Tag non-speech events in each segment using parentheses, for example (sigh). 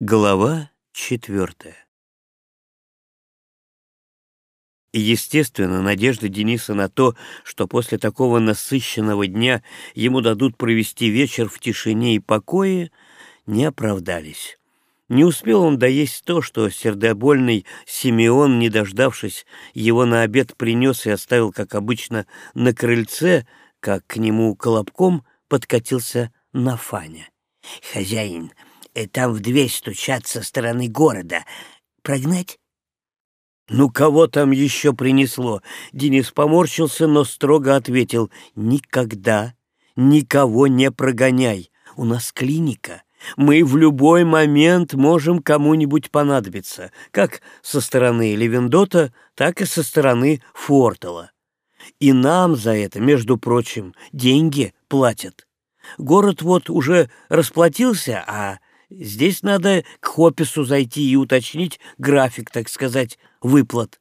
Глава четвертая Естественно, надежда Дениса на то, что после такого насыщенного дня ему дадут провести вечер в тишине и покое, не оправдались. Не успел он доесть то, что сердобольный Симеон, не дождавшись, его на обед принес и оставил, как обычно, на крыльце, как к нему колобком подкатился Нафаня. «Хозяин, там в дверь стучат со стороны города. Прогнать? «Ну, кого там еще принесло?» Денис поморщился, но строго ответил. «Никогда никого не прогоняй. У нас клиника. Мы в любой момент можем кому-нибудь понадобиться, как со стороны Левендота, так и со стороны Фортала. И нам за это, между прочим, деньги платят. Город вот уже расплатился, а Здесь надо к Хопису зайти и уточнить график, так сказать, выплат.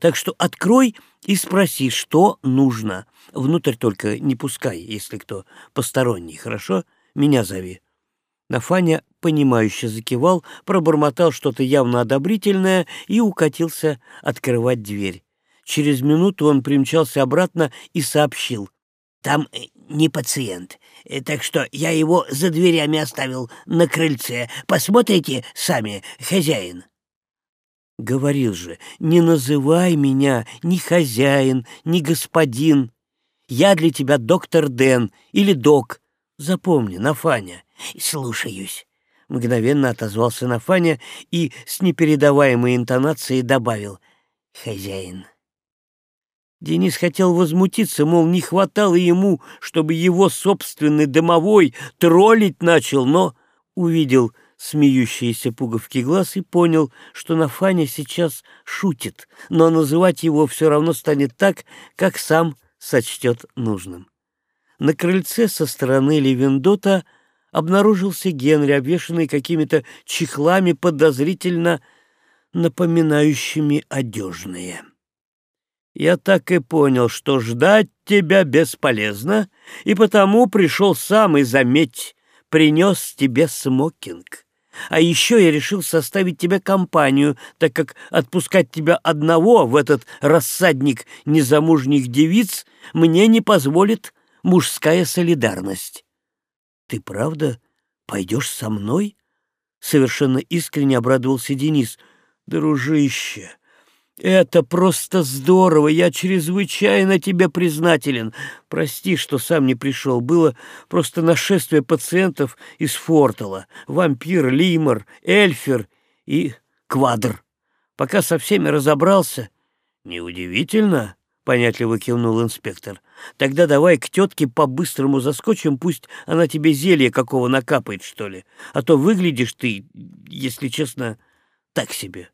Так что открой и спроси, что нужно. Внутрь только не пускай, если кто посторонний, хорошо? Меня зови». Нафаня, понимающе закивал, пробормотал что-то явно одобрительное и укатился открывать дверь. Через минуту он примчался обратно и сообщил. Там э, не пациент, так что я его за дверями оставил на крыльце. Посмотрите сами, хозяин. Говорил же, не называй меня ни хозяин, ни господин. Я для тебя доктор Дэн или док. Запомни, Нафаня. Слушаюсь. Мгновенно отозвался Нафаня и с непередаваемой интонацией добавил. Хозяин. Денис хотел возмутиться, мол, не хватало ему, чтобы его собственный домовой троллить начал, но увидел смеющиеся пуговки глаз и понял, что Нафаня сейчас шутит, но называть его все равно станет так, как сам сочтет нужным. На крыльце со стороны Левендота обнаружился Генри, обвешанный какими-то чехлами, подозрительно напоминающими одежные. Я так и понял, что ждать тебя бесполезно, и потому пришел сам и, заметь, принес тебе смокинг. А еще я решил составить тебе компанию, так как отпускать тебя одного в этот рассадник незамужних девиц мне не позволит мужская солидарность. Ты правда пойдешь со мной? Совершенно искренне обрадовался Денис. Дружище, это просто здорово, я чрезвычайно тебе признателен. Прости, что сам не пришел. Было просто нашествие пациентов из Фортала. Вампир, Лимор, Эльфер и Квадр. Пока со всеми разобрался... Неудивительно, — понятливо кивнул инспектор. Тогда давай к тетке по-быстрому заскочим, пусть она тебе зелье какого накапает, что ли. А то выглядишь ты, если честно, так себе.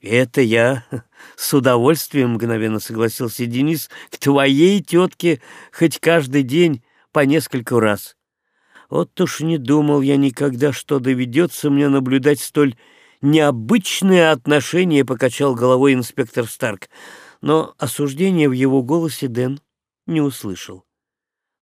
«Это я (laughs) с удовольствием, — мгновенно согласился Денис, — к твоей тетке хоть каждый день по нескольку раз. Вот уж не думал я никогда, что доведется мне наблюдать столь необычное отношение, — покачал головой инспектор Старк, но осуждения в его голосе Дэн не услышал.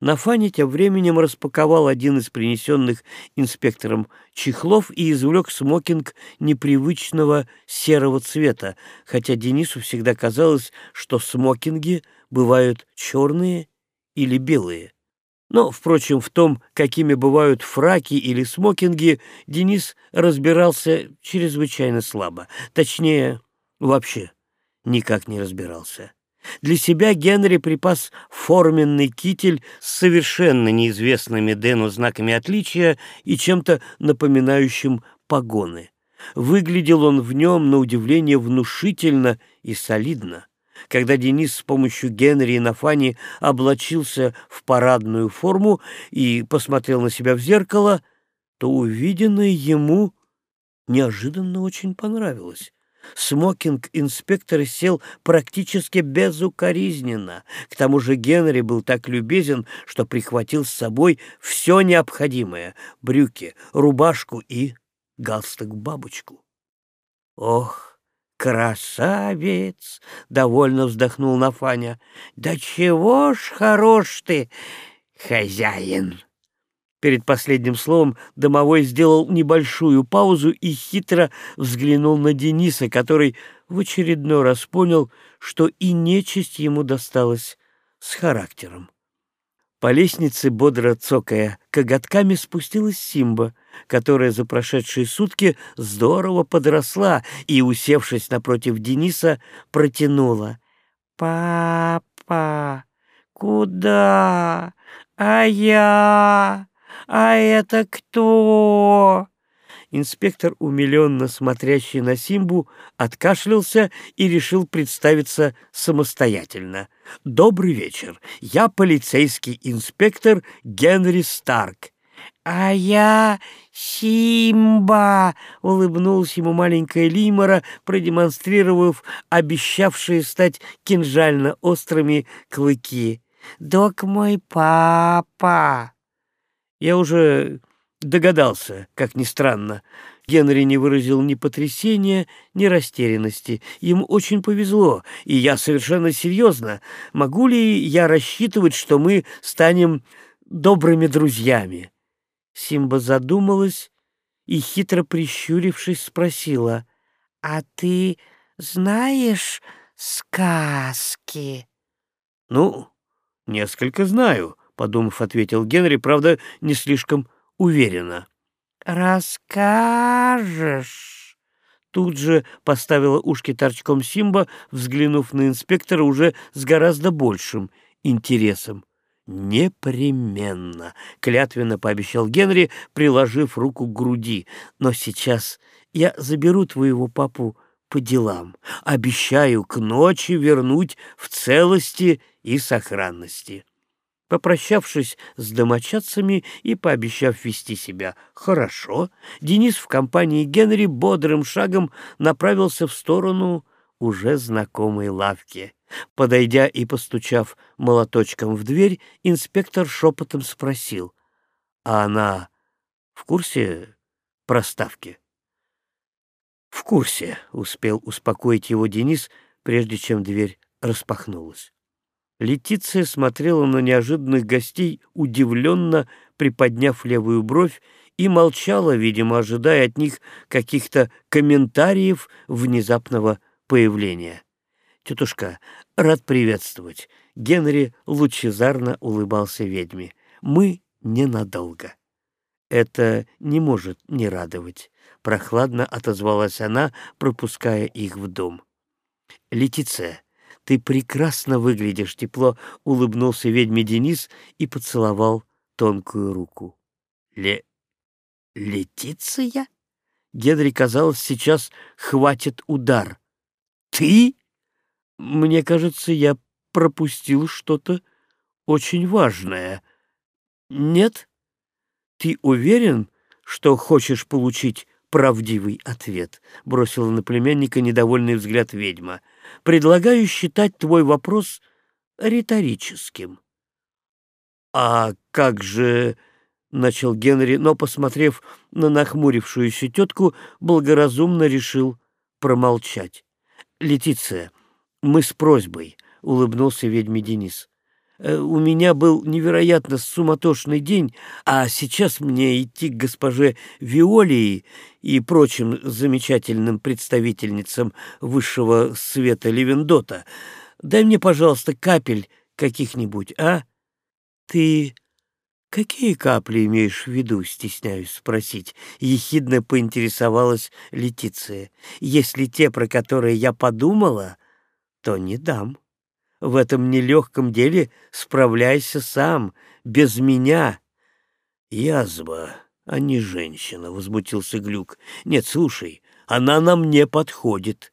Нафаня тем временем распаковал один из принесенных инспектором чехлов и извлек смокинг непривычного серого цвета, хотя Денису всегда казалось, что смокинги бывают черные или белые. Но, впрочем, в том, какими бывают фраки или смокинги, Денис разбирался чрезвычайно слабо. Точнее, вообще никак не разбирался. Для себя Генри припас форменный китель с совершенно неизвестными Дэну знаками отличия и чем-то напоминающим погоны. Выглядел он в нем, на удивление, внушительно и солидно. Когда Денис с помощью Генри и Нафани облачился в парадную форму и посмотрел на себя в зеркало, то увиденное ему неожиданно очень понравилось. Смокинг инспектора сел практически безукоризненно. К тому же Генри был так любезен, что прихватил с собой все необходимое — брюки, рубашку и галстук-бабочку. «Ох, красавец!» — довольно вздохнул Нафаня. «Да чего ж хорош ты, хозяин!» Перед последним словом домовой сделал небольшую паузу и хитро взглянул на Дениса, который в очередной раз понял, что и нечисть ему досталась с характером. По лестнице, бодро цокая коготками, спустилась Симба, которая за прошедшие сутки здорово подросла и, усевшись напротив Дениса, протянула. «Папа, куда? А я? А это кто?» Инспектор, умиленно смотрящий на Симбу, откашлялся и решил представиться самостоятельно. «Добрый вечер. Я полицейский инспектор Генри Старк». «А я Симба!» — улыбнулась ему маленькая Лимора, продемонстрировав обещавшие стать кинжально острыми клыки. «Док мой папа!» Я уже Догадался, как ни странно. Генри не выразил ни потрясения, ни растерянности. Ему очень повезло, и я совершенно серьезно. Могу ли я рассчитывать, что мы станем добрыми друзьями? Симба задумалась и, хитро прищурившись, спросила, «А ты знаешь сказки?» «Ну, несколько знаю», — подумав, ответил Генри, правда, не слишком уверенно. «Расскажешь?» Тут же поставила ушки торчком Симба, взглянув на инспектора уже с гораздо большим интересом. «Непременно», — клятвенно пообещал Генри, приложив руку к груди. «Но сейчас я заберу твоего папу по делам. Обещаю к ночи вернуть в целости и сохранности». Попрощавшись с домочадцами и пообещав вести себя хорошо, Денис в компании Генри бодрым шагом направился в сторону уже знакомой лавки. Подойдя и постучав молоточком в дверь, инспектор шепотом спросил, «А она в курсе проставки?» «В курсе», — успел успокоить его Денис, прежде чем дверь распахнулась. Летиция смотрела на неожиданных гостей, удивленно приподняв левую бровь, и молчала, видимо, ожидая от них каких-то комментариев внезапного появления. «Тетушка, рад приветствовать!» Генри лучезарно улыбался ведьме. «Мы ненадолго». «Это не может не радовать», — прохладно отозвалась она, пропуская их в дом. «Летиция, «Ты прекрасно выглядишь», — тепло улыбнулся ведьме Денис и поцеловал тонкую руку. «Ле... Летиция?» Генри, казалось, сейчас хватит удар. «Ты?» «Мне кажется, я пропустил что-то очень важное. Нет? Ты уверен, что хочешь получить правдивый ответ?» — бросила на племянника недовольный взгляд ведьма — предлагаю считать твой вопрос риторическим. «А как же...» — начал Генри, но, посмотрев на нахмурившуюся тетку, благоразумно решил промолчать. «Летиция, мы с просьбой», — улыбнулся ведьме Денис. Э, у меня был невероятно суматошный день, а сейчас мне идти к госпоже Виолии и прочим замечательным представительницам высшего света Левендота. Дай мне, пожалуйста, капель каких-нибудь, а? Ты какие капли имеешь в виду, стесняюсь спросить? Ехидно поинтересовалась Летиция. Если те, про которые я подумала, то не дам. В этом нелегком деле справляйся сам, без меня. Язва, а не женщина, — возмутился Глюк. Нет, слушай, она нам не подходит.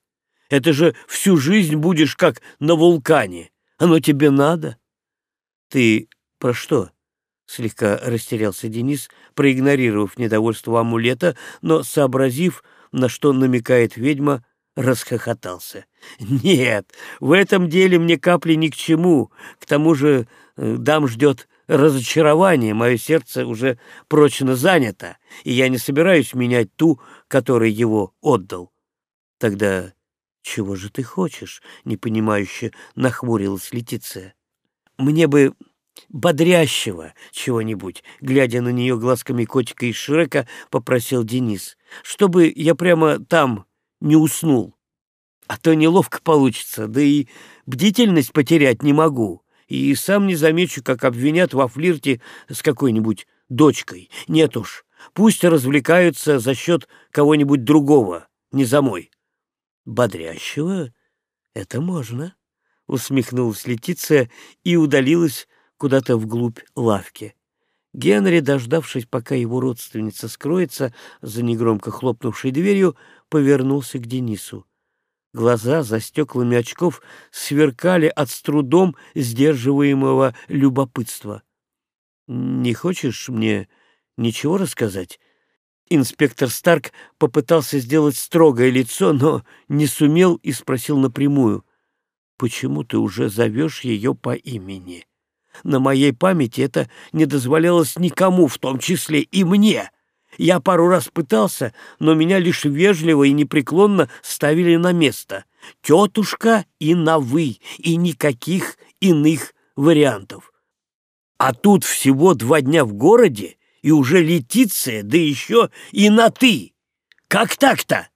Это же всю жизнь будешь как на вулкане. Оно тебе надо? Ты про что? Слегка растерялся Денис, проигнорировав недовольство амулета, но, сообразив, на что намекает ведьма, расхохотался. «Нет, в этом деле мне капли ни к чему. К тому же э, дам ждет разочарование, мое сердце уже прочно занято, и я не собираюсь менять ту, которой его отдал». «Тогда чего же ты хочешь?» — непонимающе нахмурилась Летиция. «Мне бы бодрящего чего-нибудь, глядя на нее глазками котика из Шрека, попросил Денис, чтобы я прямо там не уснул. А то неловко получится, да и бдительность потерять не могу. И сам не замечу, как обвинят во флирте с какой-нибудь дочкой. Нет уж, пусть развлекаются за счет кого-нибудь другого, не за мой. Бодрящего это можно, усмехнулась Летиция и удалилась куда-то вглубь лавки. Генри, дождавшись, пока его родственница скроется за негромко хлопнувшей дверью, повернулся к Денису. Глаза за стеклами очков сверкали от с трудом сдерживаемого любопытства. «Не хочешь мне ничего рассказать?» Инспектор Старк попытался сделать строгое лицо, но не сумел и спросил напрямую. «Почему ты уже зовешь ее по имени?» На моей памяти это не дозволялось никому, в том числе и мне. Я пару раз пытался, но меня лишь вежливо и непреклонно ставили на место. Тетушка и на «вы», и никаких иных вариантов. А тут всего два дня в городе, и уже Летиция, да еще и на «ты». Как так-то?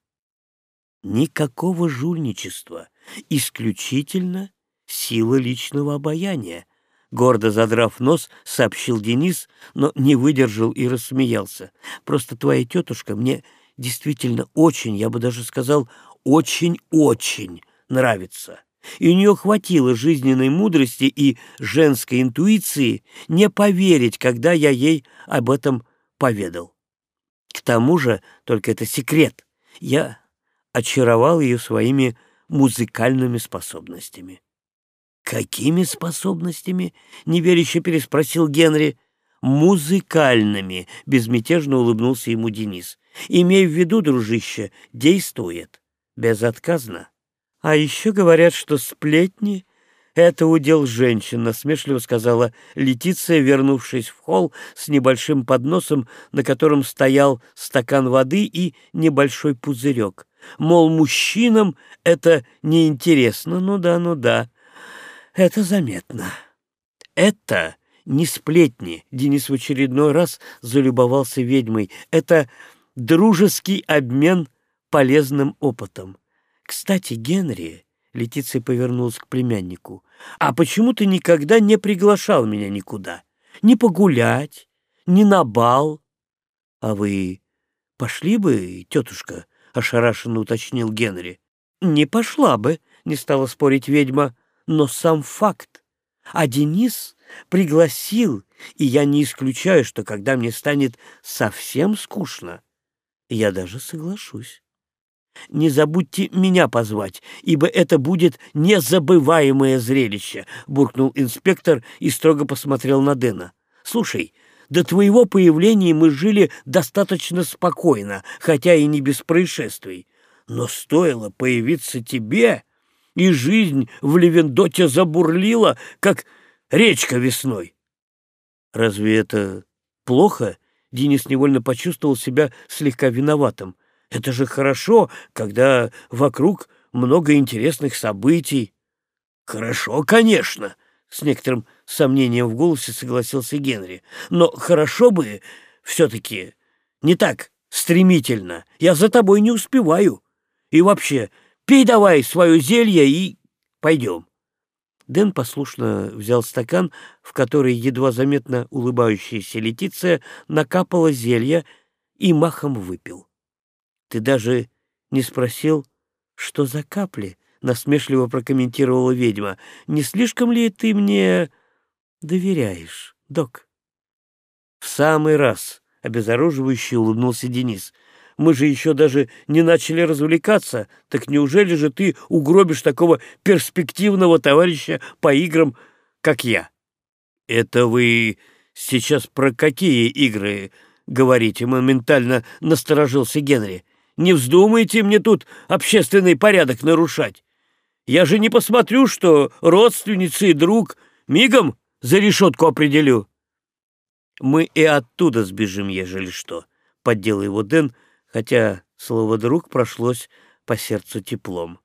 Никакого жульничества, исключительно сила личного обаяния, Гордо задрав нос, сообщил Денис, но не выдержал и рассмеялся. «Просто твоя тетушка мне действительно очень, я бы даже сказал, очень-очень нравится. И у нее хватило жизненной мудрости и женской интуиции не поверить, когда я ей об этом поведал. К тому же, только это секрет, я очаровал ее своими музыкальными способностями. «Какими способностями?» — неверяще переспросил Генри. «Музыкальными», — безмятежно улыбнулся ему Денис. «Имей в виду, дружище, действует. Безотказно. А еще говорят, что сплетни — это удел женщин», — насмешливо сказала Летиция, вернувшись в холл с небольшим подносом, на котором стоял стакан воды и небольшой пузырек. Мол, мужчинам это неинтересно. Ну да, ну да. Это заметно. Это не сплетни, Денис в очередной раз залюбовался ведьмой. Это дружеский обмен полезным опытом. Кстати, Генри, Летиция повернулась к племяннику, а почему ты никогда не приглашал меня никуда? Ни погулять, ни на бал. А вы пошли бы, тетушка? — ошарашенно уточнил Генри. «Не пошла бы», — не стала спорить ведьма но сам факт. А Денис пригласил, и я не исключаю, что когда мне станет совсем скучно, я даже соглашусь. Не забудьте меня позвать, ибо это будет незабываемое зрелище, буркнул инспектор и строго посмотрел на Дэна. Слушай, до твоего появления мы жили достаточно спокойно, хотя и не без происшествий. Но стоило появиться тебе, и жизнь в Левендоте забурлила, как речка весной. Разве это плохо? Денис невольно почувствовал себя слегка виноватым. Это же хорошо, когда вокруг много интересных событий. Хорошо, конечно, с некоторым сомнением в голосе согласился Генри. Но хорошо бы все-таки не так стремительно. Я за тобой не успеваю. И вообще, Пей давай свое зелье и пойдем. Дэн послушно взял стакан, в который едва заметно улыбающаяся Летиция накапала зелье и махом выпил. Ты даже не спросил, что за капли, насмешливо прокомментировала ведьма. Не слишком ли ты мне доверяешь, док? В самый раз, обезоруживающе улыбнулся Денис. Мы же еще даже не начали развлекаться. Так неужели же ты угробишь такого перспективного товарища по играм, как я? Это вы сейчас про какие игры говорите? Моментально насторожился Генри. Не вздумайте мне тут общественный порядок нарушать. Я же не посмотрю, что родственницы и друг мигом за решетку определю. Мы и оттуда сбежим, ежели что, — поддел его Дэн, — хотя слово «друг» прошлось по сердцу теплом.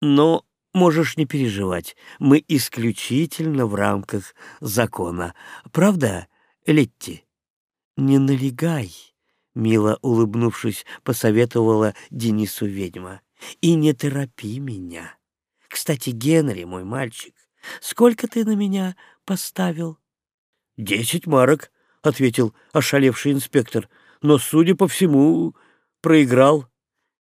Но можешь не переживать, мы исключительно в рамках закона. Правда, Летти? Не налегай, мило улыбнувшись, посоветовала Денису ведьма. И не торопи меня. Кстати, Генри, мой мальчик, сколько ты на меня поставил? Десять марок, ответил ошалевший инспектор, но, судя по всему, проиграл.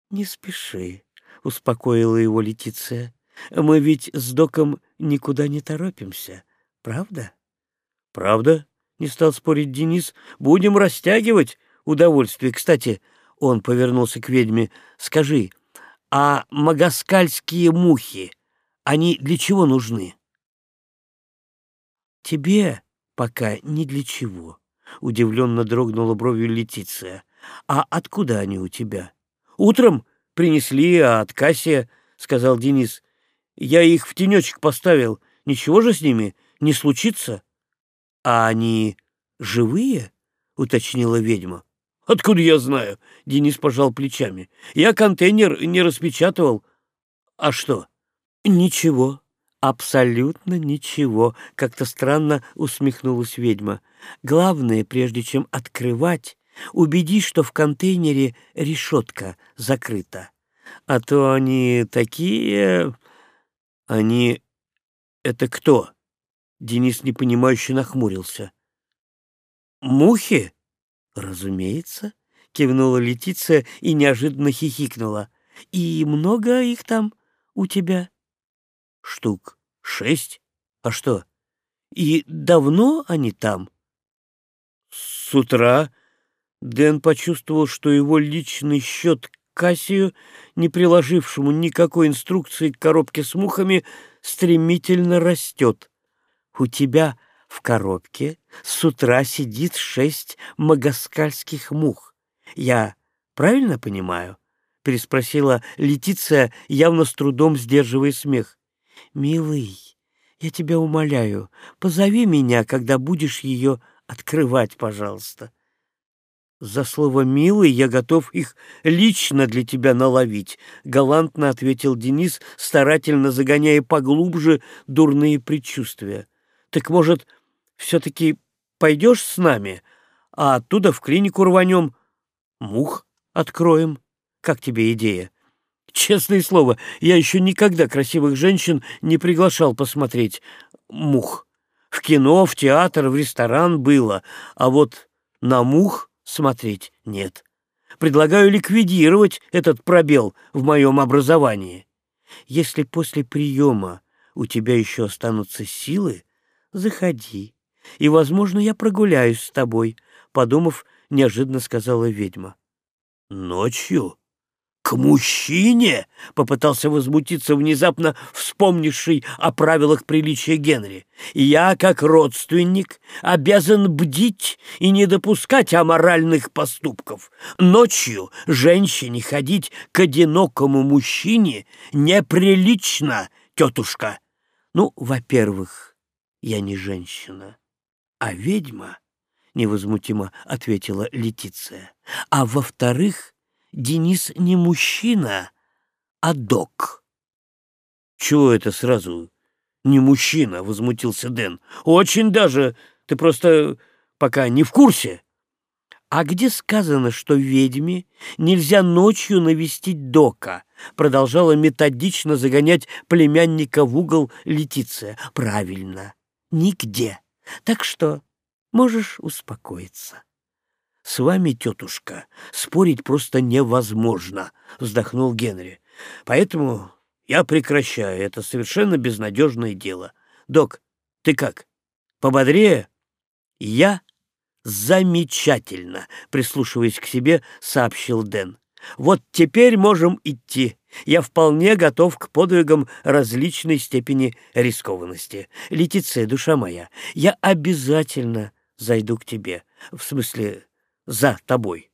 Не спеши, успокоила его Летиция. Мы ведь с доком никуда не торопимся, правда? Правда? Не стал спорить Денис. Будем растягивать удовольствие. Кстати, он повернулся к ведьме. Скажи, а магаскальские мухи, они для чего нужны? Тебе пока ни для чего. Удивленно дрогнула бровью Летиция. А откуда они у тебя? Утром принесли от Кассия, сказал Денис. Я их в тенечек поставил. Ничего же с ними не случится? А они живые? Уточнила ведьма. Откуда я знаю? Денис пожал плечами. Я контейнер не распечатывал. А что? Ничего. Абсолютно ничего, как-то странно усмехнулась ведьма. Главное, прежде чем открывать, убедись, что в контейнере решетка закрыта. А то они такие... Они... Это кто? Денис непонимающе нахмурился. Мухи? Разумеется, кивнула Летиция и неожиданно хихикнула. И много их там у тебя? Штук шесть? А что? И давно они там? С утра Дэн почувствовал, что его личный счет Кассию, не приложившему никакой инструкции к коробке с мухами, стремительно растет. У тебя в коробке с утра сидит шесть магаскальских мух. Я правильно понимаю? — переспросила Летиция, явно с трудом сдерживая смех. «Милый, я тебя умоляю, позови меня, когда будешь ее открывать, пожалуйста». «За слово «милый» я готов их лично для тебя наловить», — галантно ответил Денис, старательно загоняя поглубже дурные предчувствия. «Так, может, все-таки пойдешь с нами, а оттуда в клинику рванем? Мух откроем. Как тебе идея?» «Честное слово, я еще никогда красивых женщин не приглашал посмотреть мух. В кино, в театр, в ресторан было, а вот на мух смотреть нет. Предлагаю ликвидировать этот пробел в моем образовании. Если после приема у тебя еще останутся силы, заходи, и, возможно, я прогуляюсь с тобой, — подумав, неожиданно сказала ведьма. — Ночью? «К мужчине?» — попытался возмутиться внезапно вспомнивший о правилах приличия Генри. «Я, как родственник, обязан бдить и не допускать аморальных поступков. Ночью женщине ходить к одинокому мужчине неприлично, тетушка». «Ну, во-первых, я не женщина, а ведьма», — невозмутимо ответила Летиция. «А во-вторых, Денис не мужчина, а док. «Чего это сразу не мужчина?» — возмутился Дэн. «Очень даже. Ты просто пока не в курсе». «А где сказано, что ведьме нельзя ночью навестить дока?» Продолжала методично загонять племянника в угол Летиция. «Правильно, нигде. Так что можешь успокоиться». «С вами, тетушка, спорить просто невозможно», — вздохнул Генри. «Поэтому я прекращаю это совершенно безнадежное дело. Док, ты как, пободрее?» «Я замечательно», — прислушиваясь к себе, сообщил Дэн. «Вот теперь можем идти. Я вполне готов к подвигам различной степени рискованности. Летиция, душа моя, я обязательно зайду к тебе. В смысле, за тобой.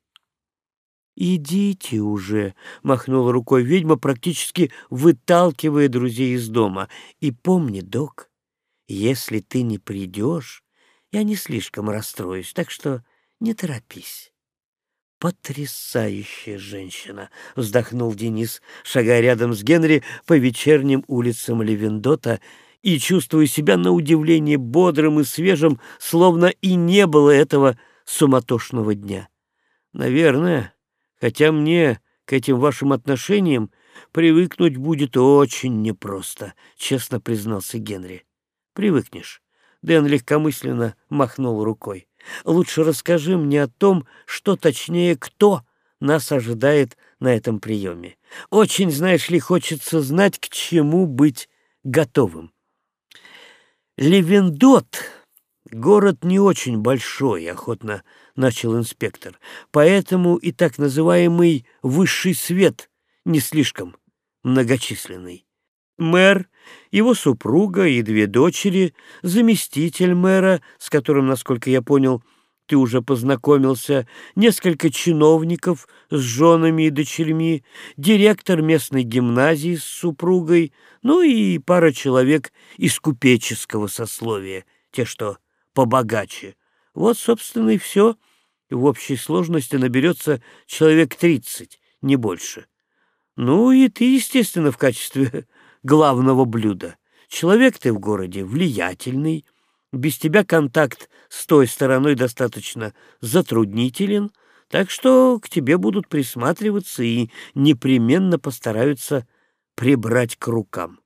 «Идите уже», — махнула рукой ведьма, практически выталкивая друзей из дома. «И помни, док, если ты не придешь, я не слишком расстроюсь, так что не торопись». потрясающая женщина!» — вздохнул Денис, шагая рядом с Генри по вечерним улицам Левендота и чувствуя себя на удивление бодрым и свежим, словно и не было этого суматошного дня. «Наверное, хотя мне к этим вашим отношениям привыкнуть будет очень непросто», — честно признался Генри. «Привыкнешь». Дэн легкомысленно махнул рукой. Лучше расскажи мне о том, что точнее кто нас ожидает на этом приеме. Очень, знаешь ли, хочется знать, к чему быть готовым. Левендот — город не очень большой, охотно начал инспектор, поэтому и так называемый высший свет не слишком многочисленный. Мэр, его супруга и две дочери, заместитель мэра, с которым, насколько я понял, ты уже познакомился, несколько чиновников с женами и дочерьми, директор местной гимназии с супругой, ну и пара человек из купеческого сословия, те, что побогаче. Вот, собственно, и все. В общей сложности наберется человек тридцать, не больше. Ну и ты, естественно, в качестве (laughs) главного блюда. Человек ты в городе влиятельный, без тебя контакт с той стороной достаточно затруднителен, так что к тебе будут присматриваться и непременно постараются прибрать к рукам.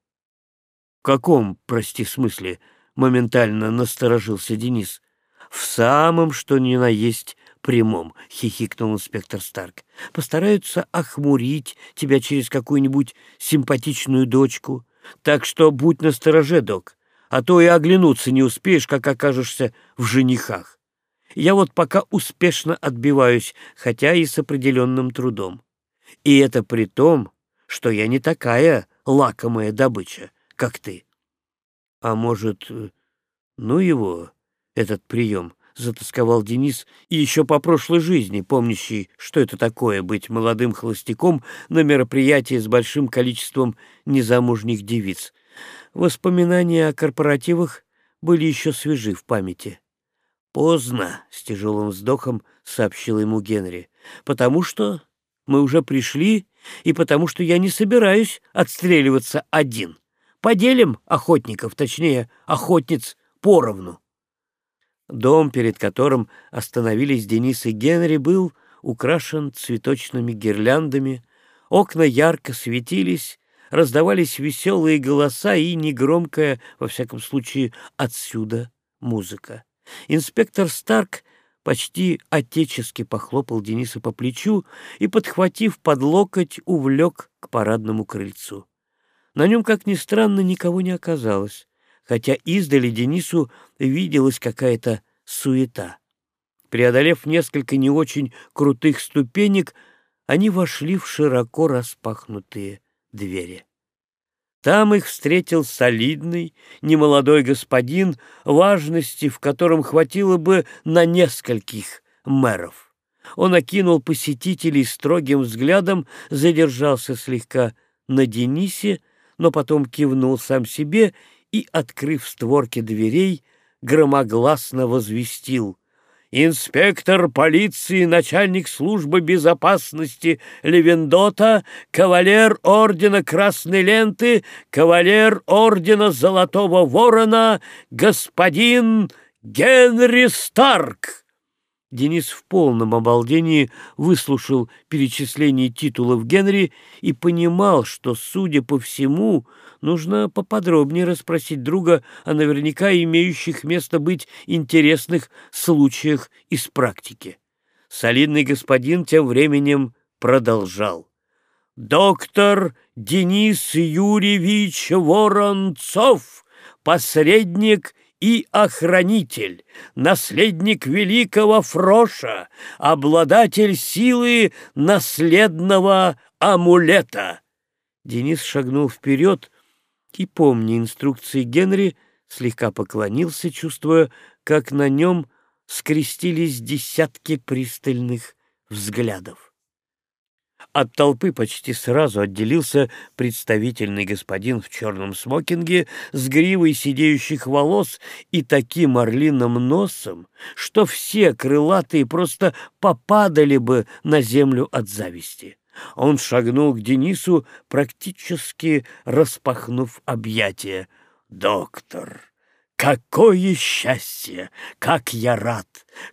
— В каком, прости, смысле? — моментально насторожился Денис. — В самом, что ни на есть прямом, — хихикнул инспектор Старк. — Постараются охмурить тебя через какую-нибудь симпатичную дочку. Так что будь настороже, док, а то и оглянуться не успеешь, как окажешься в женихах. Я вот пока успешно отбиваюсь, хотя и с определенным трудом. И это при том, что я не такая лакомая добыча, как ты. А может, ну его, этот прием, — затасковал Денис, и еще по прошлой жизни, помнящий, что это такое быть молодым холостяком на мероприятии с большим количеством незамужних девиц. Воспоминания о корпоративах были еще свежи в памяти. «Поздно», — с тяжелым вздохом сообщил ему Генри, «потому что мы уже пришли, и потому что я не собираюсь отстреливаться один. Поделим охотников, точнее, охотниц поровну». Дом, перед которым остановились Денис и Генри, был украшен цветочными гирляндами, окна ярко светились, раздавались веселые голоса и негромкая, во всяком случае, отсюда музыка. Инспектор Старк почти отечески похлопал Дениса по плечу и, подхватив под локоть, увлек к парадному крыльцу. На нем, как ни странно, никого не оказалось хотя издали Денису виделась какая-то суета. Преодолев несколько не очень крутых ступенек, они вошли в широко распахнутые двери. Там их встретил солидный, немолодой господин, важности в котором хватило бы на нескольких мэров. Он окинул посетителей строгим взглядом, задержался слегка на Денисе, но потом кивнул сам себе и, открыв створки дверей, громогласно возвестил «Инспектор полиции, начальник службы безопасности Левендота, кавалер ордена Красной Ленты, кавалер ордена Золотого Ворона, господин Генри Старк!» Денис в полном обалдении выслушал перечисление титулов Генри и понимал, что, судя по всему, нужно поподробнее расспросить друга о наверняка имеющих место быть интересных случаях из практики. Солидный господин тем временем продолжал. «Доктор Денис Юрьевич Воронцов, посредник и охранитель, наследник великого Фроша, обладатель силы наследного амулета». Денис шагнул вперед, и, помня инструкции Генри, слегка поклонился, чувствуя, как на нем скрестились десятки пристальных взглядов. От толпы почти сразу отделился представительный господин в черном смокинге с гривой сидеющих волос и таким орлиным носом, что все крылатые просто попадали бы на землю от зависти. Он шагнул к Денису, практически распахнув объятия. «Доктор!» Какое счастье! Как я рад!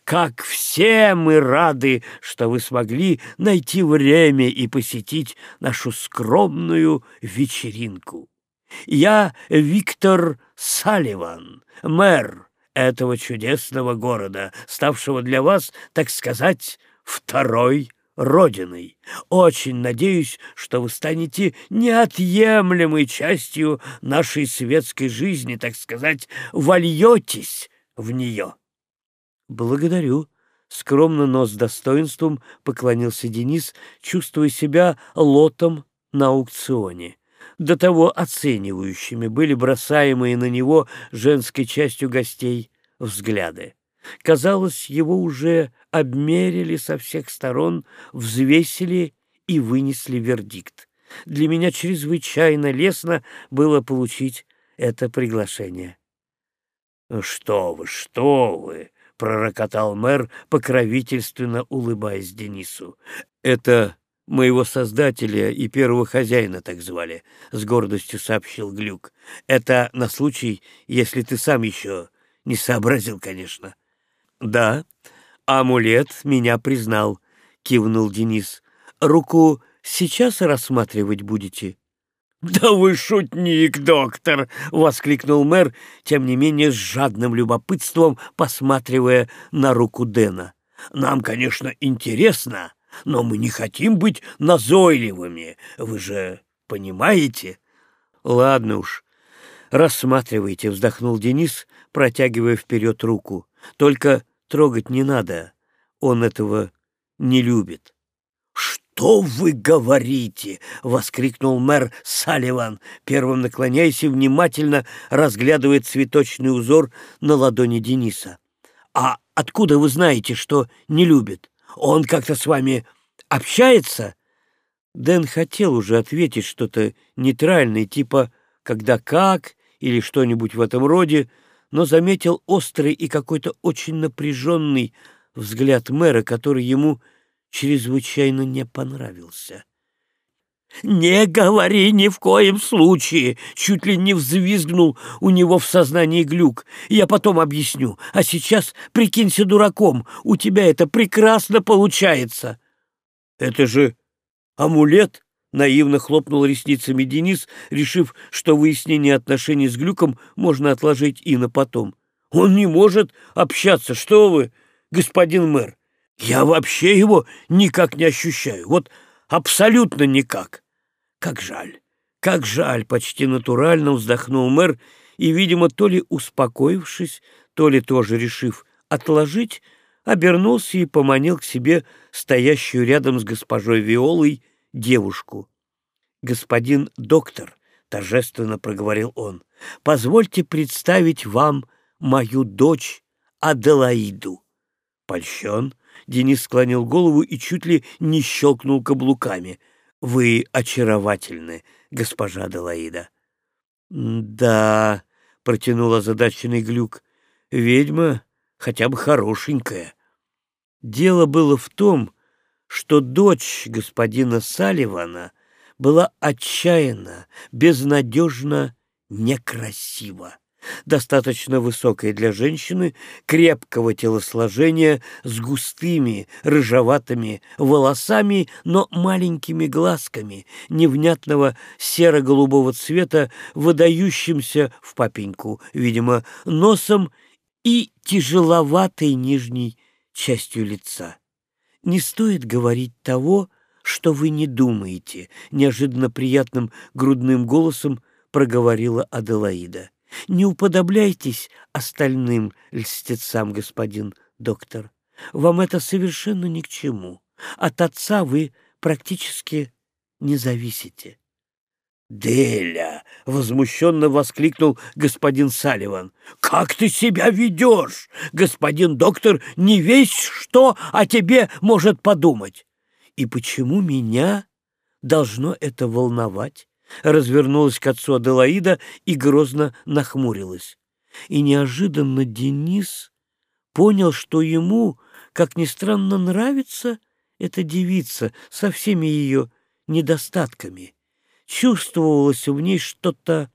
Как все мы рады, что вы смогли найти время и посетить нашу скромную вечеринку. Я Виктор Салливан, мэр этого чудесного города, ставшего для вас, так сказать, второй Родиной. Очень надеюсь, что вы станете неотъемлемой частью нашей светской жизни, так сказать, вольетесь в нее. Благодарю. Скромно, но с достоинством поклонился Денис, чувствуя себя лотом на аукционе. До того оценивающими были бросаемые на него женской частью гостей взгляды. Казалось, его уже обмерили со всех сторон, взвесили и вынесли вердикт. Для меня чрезвычайно лестно было получить это приглашение. — Что вы, что вы! — пророкотал мэр, покровительственно улыбаясь Денису. — Это моего создателя и первого хозяина так звали, — с гордостью сообщил Глюк. — Это на случай, если ты сам еще не сообразил, конечно. «Да, амулет меня признал», — кивнул Денис. «Руку сейчас рассматривать будете?» «Да вы шутник, доктор!» — воскликнул мэр, тем не менее с жадным любопытством посматривая на руку Дэна. «Нам, конечно, интересно, но мы не хотим быть назойливыми. Вы же понимаете?» «Ладно уж, рассматривайте», — вздохнул Денис, протягивая вперед руку. «Только Трогать не надо, он этого не любит. «Что вы говорите?» — воскликнул мэр Салливан, первым наклоняясь и внимательно разглядывая цветочный узор на ладони Дениса. «А откуда вы знаете, что не любит? Он как-то с вами общается?» Дэн хотел уже ответить что-то нейтральное, типа «когда как» или что-нибудь в этом роде, но заметил острый и какой-то очень напряженный взгляд мэра, который ему чрезвычайно не понравился. «Не говори ни в коем случае!» — чуть ли не взвизгнул у него в сознании глюк. «Я потом объясню. А сейчас прикинься дураком. У тебя это прекрасно получается!» «Это же амулет!» Наивно хлопнул ресницами Денис, решив, что выяснение отношений с Глюком можно отложить и на потом. «Он не может общаться, что вы, господин мэр! Я вообще его никак не ощущаю, вот абсолютно никак!» «Как жаль, как жаль!» — почти натурально вздохнул мэр и, видимо, то ли успокоившись, то ли тоже решив отложить, обернулся и поманил к себе стоящую рядом с госпожой Виолой девушку. «Господин доктор», — торжественно проговорил он, — «позвольте представить вам мою дочь Аделаиду». Польщен, Денис склонил голову и чуть ли не щелкнул каблуками. «Вы очаровательны, госпожа Аделаида». «Да», — протянула озадаченный Глюк, — «ведьма хотя бы хорошенькая». Дело было в том, что дочь господина Салливана была отчаянно, безнадежно некрасива. Достаточно высокой для женщины, крепкого телосложения, с густыми, рыжеватыми волосами, но маленькими глазками, невнятного серо-голубого цвета, выдающимся в папеньку, видимо, носом и тяжеловатой нижней частью лица. Не стоит говорить того, что вы не думаете, неожиданно приятным грудным голосом проговорила Аделаида. Не уподобляйтесь остальным льстецам, господин доктор. Вам это совершенно ни к чему. От отца вы практически не зависите. «Деля!» — возмущенно воскликнул господин Салливан. «Как ты себя ведешь? Господин доктор не весь что о тебе может подумать!» «И почему меня должно это волновать? Развернулась к отцу Аделаида и грозно нахмурилась. И неожиданно Денис понял, что ему, как ни странно, нравится эта девица со всеми ее недостатками. Чувствовалось в ней что-то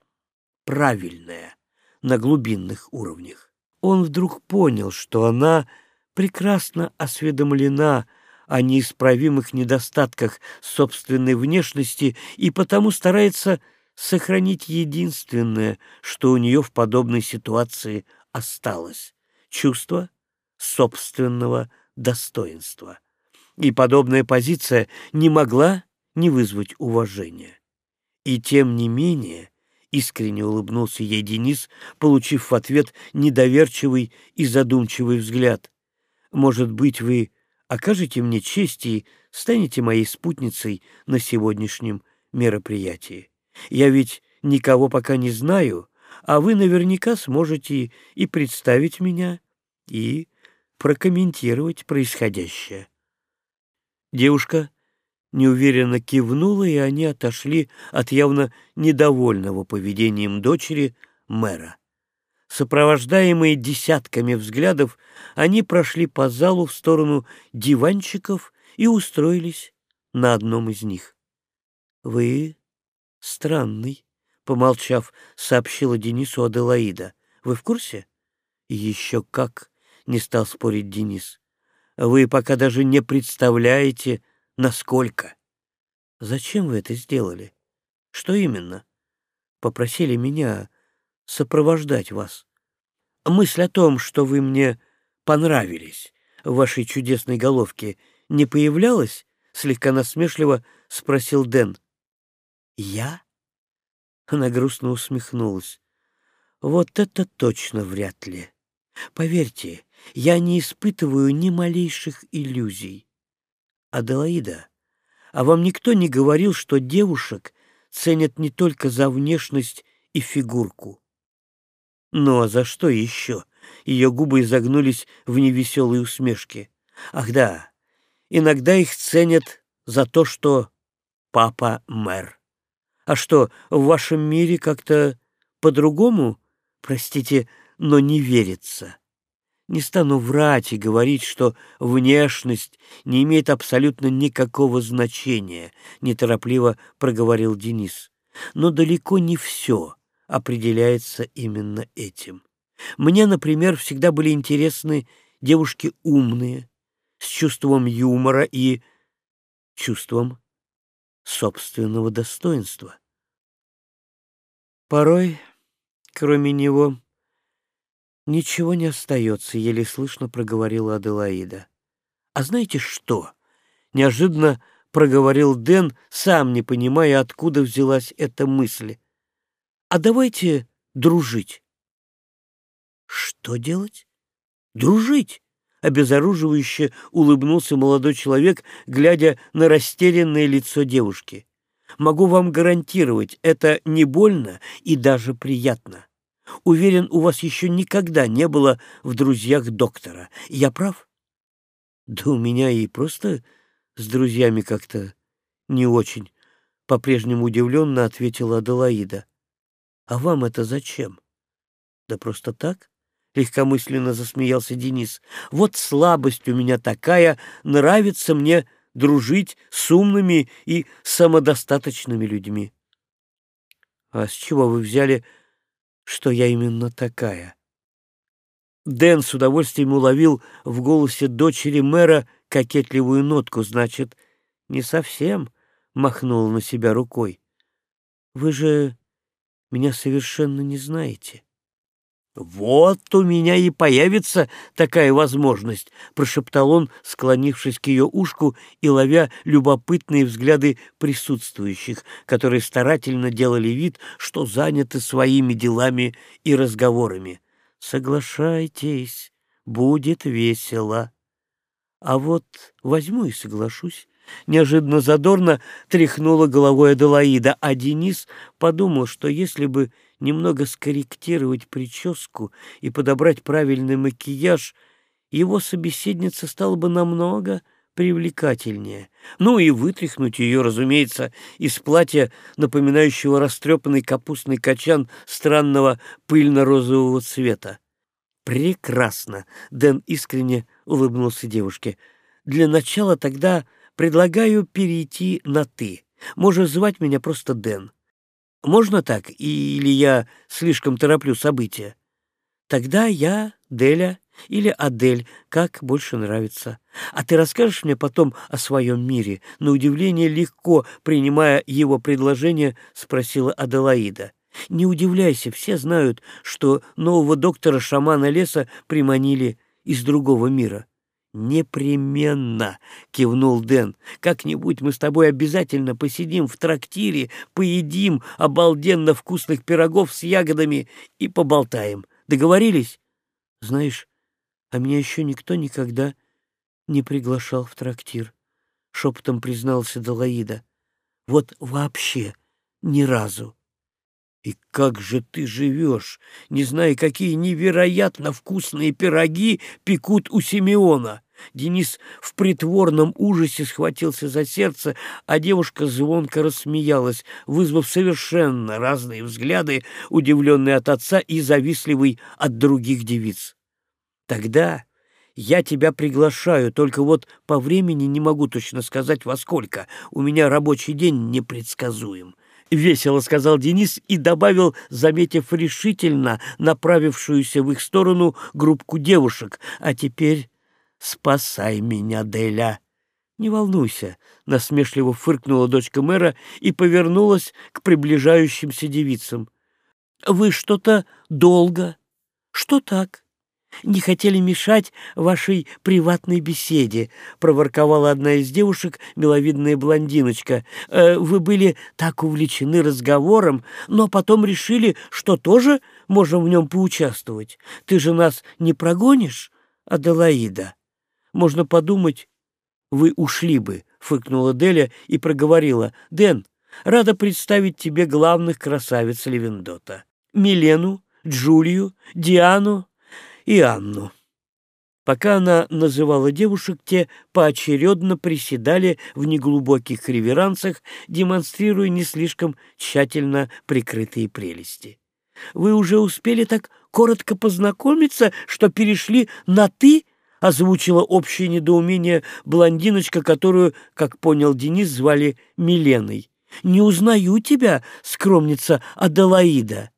правильное на глубинных уровнях. Он вдруг понял, что она прекрасно осведомлена о неисправимых недостатках собственной внешности и потому старается сохранить единственное, что у нее в подобной ситуации осталось — чувство собственного достоинства. И подобная позиция не могла не вызвать уважения. И тем не менее искренне улыбнулся ей Денис, получив в ответ недоверчивый и задумчивый взгляд. «Может быть, вы окажете мне честь и станете моей спутницей на сегодняшнем мероприятии? Я ведь никого пока не знаю, а вы наверняка сможете и представить меня, и прокомментировать происходящее». Девушка неуверенно кивнула, и они отошли от явно недовольного поведением дочери мэра. Сопровождаемые десятками взглядов, они прошли по залу в сторону диванчиков и устроились на одном из них. — Вы странный, — помолчав, сообщила Денису Аделаида. — Вы в курсе? — Еще как, — не стал спорить Денис. — Вы пока даже не представляете, Насколько? Зачем вы это сделали? Что именно? Попросили меня сопровождать вас. Мысль о том, что вы мне понравились в вашей чудесной головке, не появлялась? Слегка насмешливо спросил Дэн. Я? Она грустно усмехнулась. Вот это точно вряд ли. Поверьте, я не испытываю ни малейших иллюзий. Аделаида, а вам никто не говорил, что девушек ценят не только за внешность и фигурку? Ну а за что еще? Ее губы изогнулись в невеселой усмешке. Ах да, иногда их ценят за то, что папа мэр. А что, в вашем мире как-то по-другому, простите, но не верится? Не стану врать и говорить, что внешность не имеет абсолютно никакого значения, неторопливо проговорил Денис. Но далеко не все определяется именно этим. Мне, например, всегда были интересны девушки умные, с чувством юмора и чувством собственного достоинства. Порой, кроме него, «Ничего не остается», — еле слышно проговорила Аделаида. «А знаете что?» — неожиданно проговорил Дэн, сам не понимая, откуда взялась эта мысль. «А давайте дружить». «Что делать?» «Дружить!» — обезоруживающе улыбнулся молодой человек, глядя на растерянное лицо девушки. «Могу вам гарантировать, это не больно и даже приятно». Уверен, у вас еще никогда не было в друзьях доктора. Я прав? Да у меня и просто с друзьями как-то не очень. По-прежнему удивленно ответила Аделаида. А вам это зачем? Да просто так? Легкомысленно засмеялся Денис. Вот слабость у меня такая, нравится мне дружить с умными и самодостаточными людьми. А с чего вы взяли, что я именно такая. Дэн с удовольствием уловил в голосе дочери мэра кокетливую нотку, значит, не совсем махнул на себя рукой. Вы же меня совершенно не знаете. «Вот у меня и появится такая возможность», — прошептал он, склонившись к ее ушку и ловя любопытные взгляды присутствующих, которые старательно делали вид, что заняты своими делами и разговорами. «Соглашайтесь, будет весело». «А вот возьму и соглашусь». Неожиданно задорно тряхнула головой Аделаида, а Денис подумал, что если бы немного скорректировать прическу и подобрать правильный макияж, его собеседница стала бы намного привлекательнее. Ну и вытряхнуть ее, разумеется, из платья, напоминающего растрепанный капустный качан странного пыльно-розового цвета. «Прекрасно!» — Дэн искренне улыбнулся девушке. «Для начала тогда предлагаю перейти на «ты». Можешь звать меня просто Дэн. Можно так, или я слишком тороплю события? Тогда я Деля или Адель, как больше нравится. А ты расскажешь мне потом о своем мире? На удивление легко, принимая его предложение, спросила Аделаида. Не удивляйся, все знают, что нового доктора-шамана леса приманили из другого мира. «Непременно!» — кивнул Дэн. «Как-нибудь мы с тобой обязательно посидим в трактире, поедим обалденно вкусных пирогов с ягодами и поболтаем. Договорились?» «Знаешь, а меня еще никто никогда не приглашал в трактир», — шепотом признался Далаида. «Вот вообще ни разу». «И как же ты живешь, не зная, какие невероятно вкусные пироги пекут у Симеона!» Денис в притворном ужасе схватился за сердце, а девушка звонко рассмеялась, вызвав совершенно разные взгляды, удивленные от отца и завистливый от других девиц. «Тогда я тебя приглашаю, только вот по времени не могу точно сказать, во сколько. У меня рабочий день непредсказуем». — весело сказал Денис и добавил, заметив решительно направившуюся в их сторону группку девушек. «А теперь Спасай меня, Деля!» «Не волнуйся», — насмешливо фыркнула дочка мэра и повернулась к приближающимся девицам. «Вы что-то долго. Что так? Не хотели мешать вашей приватной беседе», — проворковала одна из девушек, миловидная блондиночка. «Э, «Вы были так увлечены разговором, но потом решили, что тоже можем в нем поучаствовать. Ты же нас не прогонишь, Аделаида?» Можно подумать, вы ушли бы, — фыркнула Деля и проговорила. Дэн, рада представить тебе главных красавиц Левендота. Милену, Джулию, Диану и Анну. Пока она называла девушек, те поочередно приседали в неглубоких реверансах, демонстрируя не слишком тщательно прикрытые прелести. «Вы уже успели так коротко познакомиться, что перешли на «ты»?» Озвучила общее недоумение блондиночка, которую, как понял Денис, звали Миленой. «Не узнаю тебя, скромница Аделаида».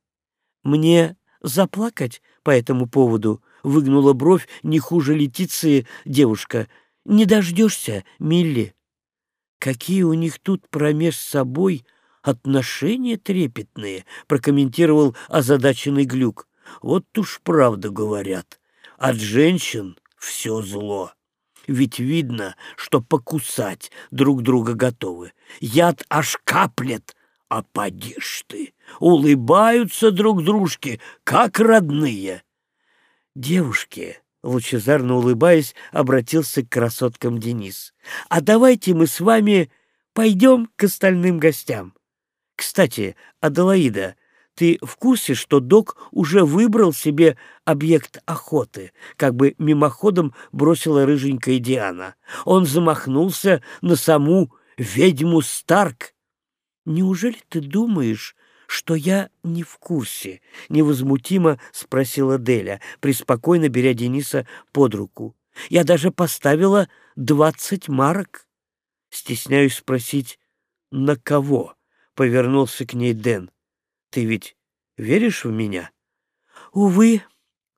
«Мне заплакать по этому поводу?» — выгнула бровь не хуже Летиции девушка. «Не дождешься, Милли». «Какие у них тут промеж собой отношения трепетные», — прокомментировал озадаченный Глюк. «Вот уж правда говорят. От женщин все зло. Ведь видно, что покусать друг друга готовы. Яд аж каплет, а поди ж ты. Улыбаются друг дружке, как родные. Девушки, лучезарно улыбаясь, обратился к красоткам Денис. А давайте мы с вами пойдем к остальным гостям. Кстати, Аделаида, ты в курсе, что док уже выбрал себе объект охоты? Как бы мимоходом бросила рыженькая Диана. Он замахнулся на саму ведьму Старк. Неужели ты думаешь, что я не в курсе? Невозмутимо спросила Деля, преспокойно беря Дениса под руку. Я даже поставила двадцать марок. Стесняюсь спросить, на кого? Повернулся к ней Дэн. Ты ведь веришь в меня? Увы,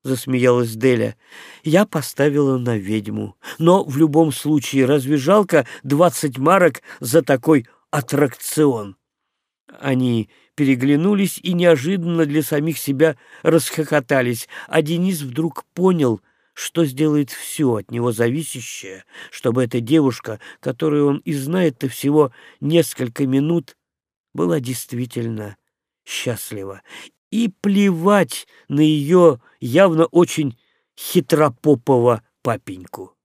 засмеялась Деля. Я поставила на ведьму. Но в любом случае, разве жалко двадцать марок за такой аттракцион? Они переглянулись и неожиданно для самих себя расхохотались, а Денис вдруг понял, что сделает все от него зависящее, чтобы эта девушка, которую он и знает-то всего несколько минут, была действительно счастлива. И плевать на ее явно очень хитропопового папеньку.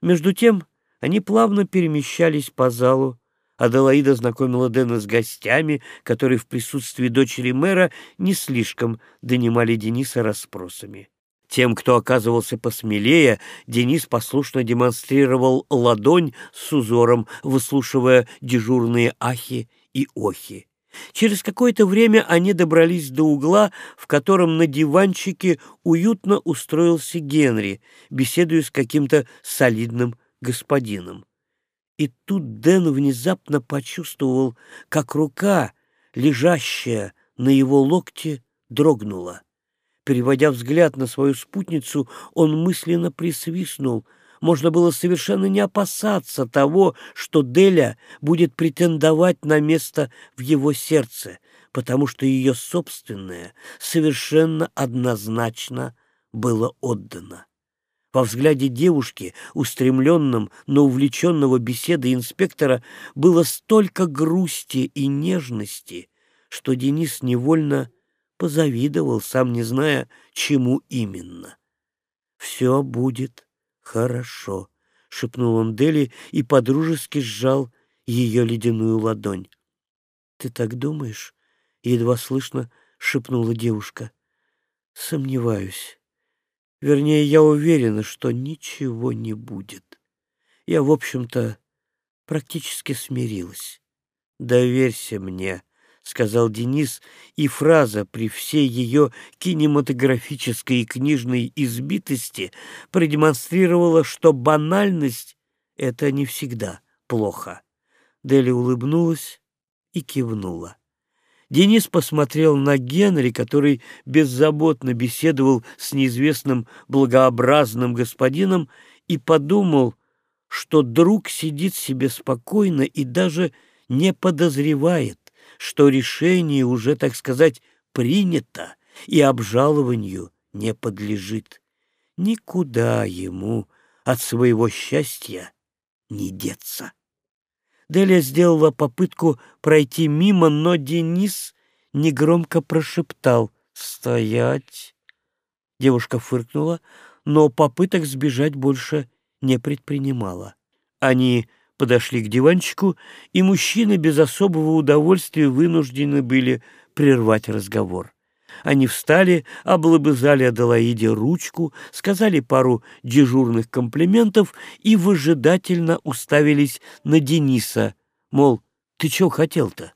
Между тем они плавно перемещались по залу. Аделаида знакомила Дэна с гостями, которые в присутствии дочери мэра не слишком донимали Дениса расспросами. Тем, кто оказывался посмелее, Денис послушно демонстрировал ладонь с узором, выслушивая дежурные ахи и охи. Через какое-то время они добрались до угла, в котором на диванчике уютно устроился Генри, беседуя с каким-то солидным господином. И тут Дэн внезапно почувствовал, как рука, лежащая на его локте, дрогнула. Переводя взгляд на свою спутницу, он мысленно присвистнул. Можно было совершенно не опасаться того, что Деля будет претендовать на место в его сердце, потому что ее собственное совершенно однозначно было отдано. Во взгляде девушки, устремленном на увлеченного беседы инспектора, было столько грусти и нежности, что Денис невольно позавидовал, сам не зная, чему именно. «Все будет хорошо», — шепнул он Дели и подружески сжал ее ледяную ладонь. «Ты так думаешь?» — едва слышно шепнула девушка. «Сомневаюсь. Вернее, я уверена, что ничего не будет. Я, в общем-то, практически смирилась. Доверься мне», — сказал Денис, и фраза при всей ее кинематографической и книжной избитости продемонстрировала, что банальность — это не всегда плохо. Дели улыбнулась и кивнула. Денис посмотрел на Генри, который беззаботно беседовал с неизвестным благообразным господином, и подумал, что друг сидит себе спокойно и даже не подозревает, что решение уже, так сказать, принято и обжалованию не подлежит. Никуда ему от своего счастья не деться. Деля сделала попытку пройти мимо, но Денис негромко прошептал «Стоять!». Девушка фыркнула, но попыток сбежать больше не предпринимала. Они подошли к диванчику, и мужчины без особого удовольствия вынуждены были прервать разговор. Они встали, облобызали Аделаиде ручку, сказали пару дежурных комплиментов и выжидательно уставились на Дениса, мол, ты чё хотел-то?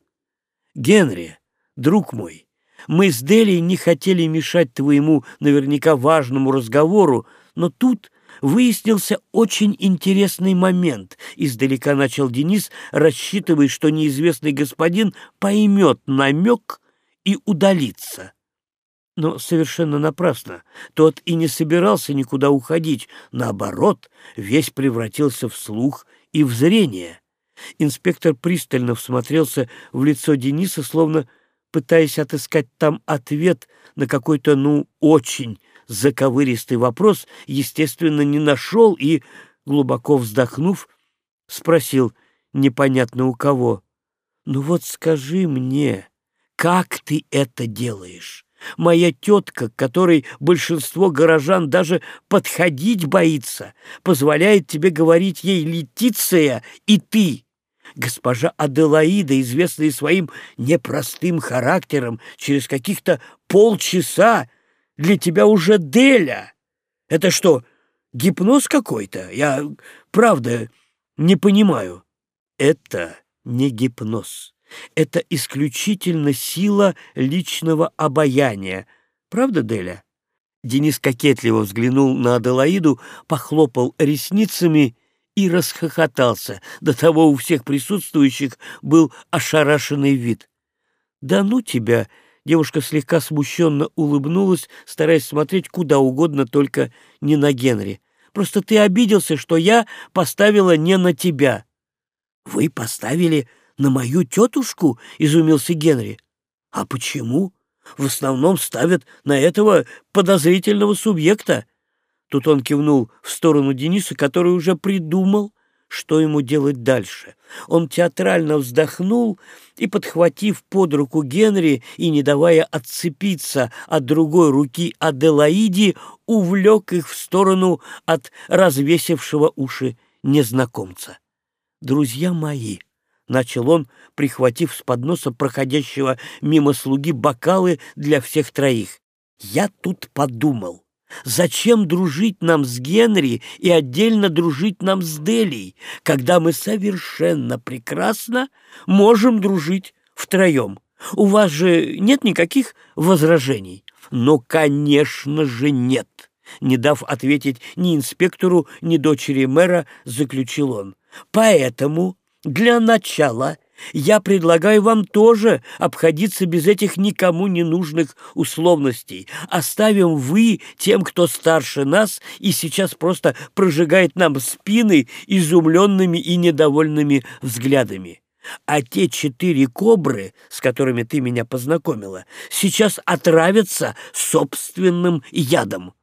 Генри, друг мой, мы с Делей не хотели мешать твоему наверняка важному разговору, но тут выяснился очень интересный момент. Издалека начал Денис, рассчитывая, что неизвестный господин поймет намек и удалится. Но совершенно напрасно. Тот и не собирался никуда уходить. Наоборот, весь превратился в слух и в зрение. Инспектор пристально всмотрелся в лицо Дениса, словно пытаясь отыскать там ответ на какой-то, ну, очень заковыристый вопрос, естественно, не нашел и, глубоко вздохнув, спросил непонятно у кого. «Ну вот скажи мне, как ты это делаешь? Моя тетка, к которой большинство горожан даже подходить боится, позволяет тебе говорить ей Летиция и ты». Госпожа Аделаида, известная своим непростым характером, через каких-то полчаса для тебя уже Деля. Это что, гипноз какой-то? Я, правда, не понимаю. Это не гипноз. Это исключительно сила личного обаяния. Правда, Деля? Денис кокетливо взглянул на Аделаиду, похлопал ресницами и расхохотался. До того у всех присутствующих был ошарашенный вид. «Да ну тебя!» Девушка слегка смущенно улыбнулась, стараясь смотреть куда угодно, только не на Генри. «Просто ты обиделся, что я поставила не на тебя». «Вы поставили на мою тетушку?» — изумился Генри. «А почему? В основном ставят на этого подозрительного субъекта». Тут он кивнул в сторону Дениса, который уже придумал, что ему делать дальше. Он театрально вздохнул и, подхватив под руку Генри и не давая отцепиться от другой руки Аделаиди, увлек их в сторону от развесившего уши незнакомца. «Друзья мои», — начал он, прихватив с подноса проходящего мимо слуги бокалы для всех троих, — «я тут подумал. Зачем дружить нам с Генри и отдельно дружить нам с Делией, когда мы совершенно прекрасно можем дружить втроем? У вас же нет никаких возражений? Но, конечно же, нет. Не дав ответить ни инспектору, ни дочери мэра, заключил он. Поэтому для начала я предлагаю вам тоже обходиться без этих никому не нужных условностей. Оставим вы тем, кто старше нас и сейчас просто прожигает нам спины изумленными и недовольными взглядами. А те четыре кобры, с которыми ты меня познакомила, сейчас отравятся собственным ядом.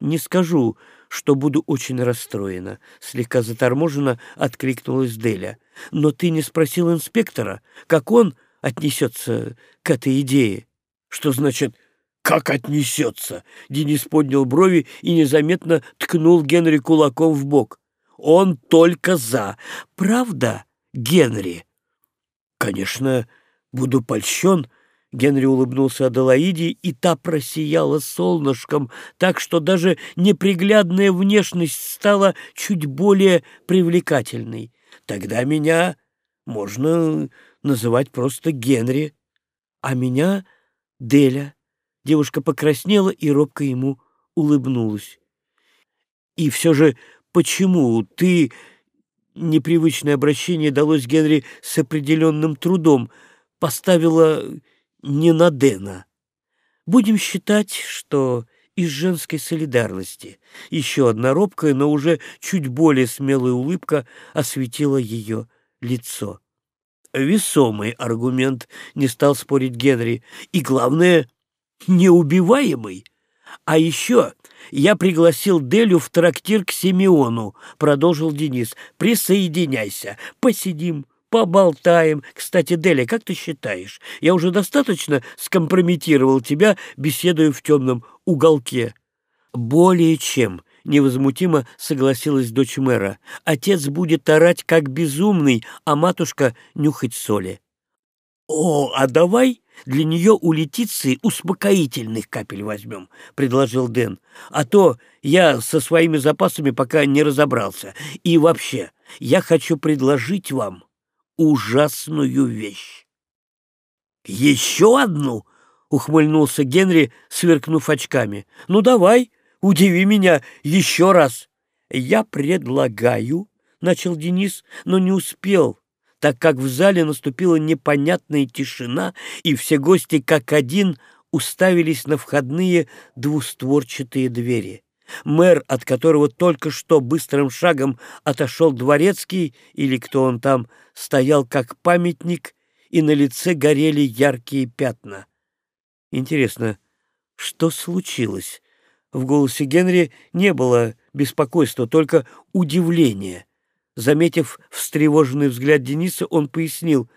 Не скажу, что буду очень расстроена, слегка заторможенно откликнулась Деля. Но ты не спросил инспектора, как он отнесется к этой идее? Что значит «как отнесется?» Денис поднял брови и незаметно ткнул Генри кулаком в бок. Он только за. Правда, Генри? Конечно, буду польщен, Генри улыбнулся Аделаиде, и та просияла солнышком, так что даже неприглядная внешность стала чуть более привлекательной. Тогда меня можно называть просто Генри, а меня — Деля. Девушка покраснела и робко ему улыбнулась. И все же почему ты... Непривычное обращение далось Генри с определенным трудом. Поставила не на Дэна. Будем считать, что из женской солидарности. Еще одна робкая, но уже чуть более смелая улыбка осветила ее лицо. Весомый аргумент, не стал спорить Генри, и, главное, неубиваемый. А еще я пригласил Делю в трактир к Симеону, продолжил Денис. Присоединяйся, посидим, поболтаем. Кстати, Деля, как ты считаешь, я уже достаточно скомпрометировал тебя, беседуя в темном уголке? Более чем, невозмутимо согласилась дочь мэра. Отец будет орать как безумный, а матушка нюхать соли. О, а давай для нее у Летиции успокоительных капель возьмем, — предложил Дэн. А то я со своими запасами пока не разобрался. И вообще, я хочу предложить вам ужасную вещь. «Еще одну?» — ухмыльнулся Генри, сверкнув очками. «Ну давай, удиви меня еще раз». «Я предлагаю», — начал Денис, но не успел, так как в зале наступила непонятная тишина, и все гости как один уставились на входные двустворчатые двери. Мэр, от которого только что быстрым шагом отошел дворецкий, или кто он там, стоял как памятник, и на лице горели яркие пятна. Интересно, что случилось? В голосе Генри не было беспокойства, только удивление. Заметив встревоженный взгляд Дениса, он пояснил,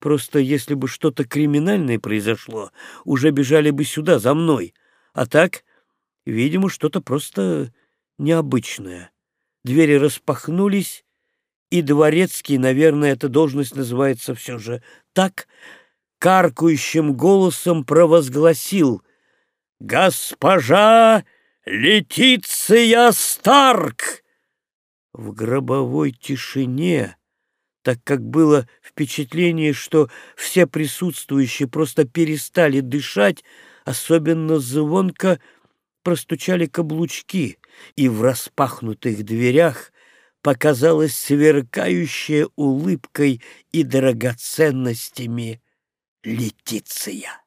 «Просто если бы что-то криминальное произошло, уже бежали бы сюда, за мной. А так Видимо, что-то просто необычное. Двери распахнулись, и дворецкий, наверное, эта должность называется все же так, каркающим голосом провозгласил «Госпожа Летиция Старк!» В гробовой тишине, так как было впечатление, что все присутствующие просто перестали дышать, особенно звонко простучали каблучки, и в распахнутых дверях показалась сверкающая улыбкой и драгоценностями Летиция.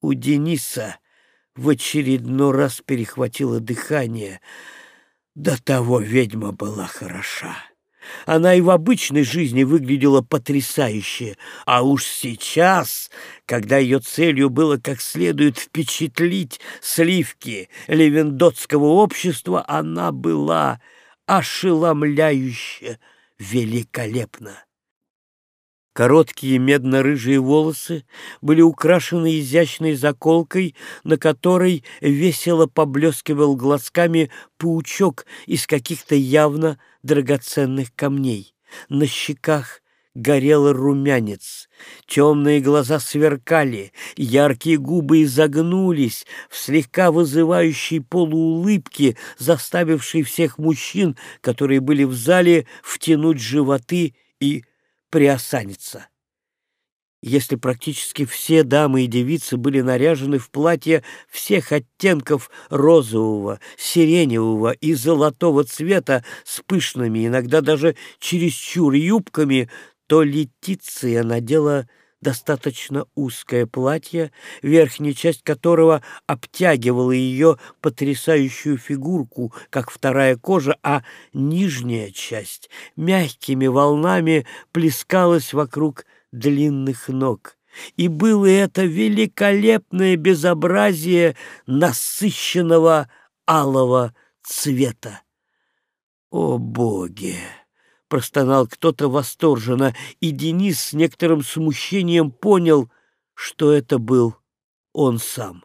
У Дениса в очередной раз перехватило дыхание. До того ведьма была хороша. Она и в обычной жизни выглядела потрясающе, а уж сейчас, когда ее целью было как следует впечатлить сливки левендотского общества, она была ошеломляюще великолепна. Короткие медно-рыжие волосы были украшены изящной заколкой, на которой весело поблескивал глазками паучок из каких-то явно драгоценных камней. На щеках горел румянец. Темные глаза сверкали, яркие губы изогнулись в слегка вызывающей полуулыбке, заставившей всех мужчин, которые были в зале, втянуть животы и приосаниться. Если практически все дамы и девицы были наряжены в платья всех оттенков розового, сиреневого и золотого цвета с пышными, иногда даже чересчур юбками, то Летиция надела достаточно узкое платье, верхняя часть которого обтягивала ее потрясающую фигурку, как вторая кожа, а нижняя часть мягкими волнами плескалась вокруг длинных ног. И было это великолепное безобразие насыщенного алого цвета. О, боги! Простонал кто-то восторженно, и Денис с некоторым смущением понял, что это был он сам.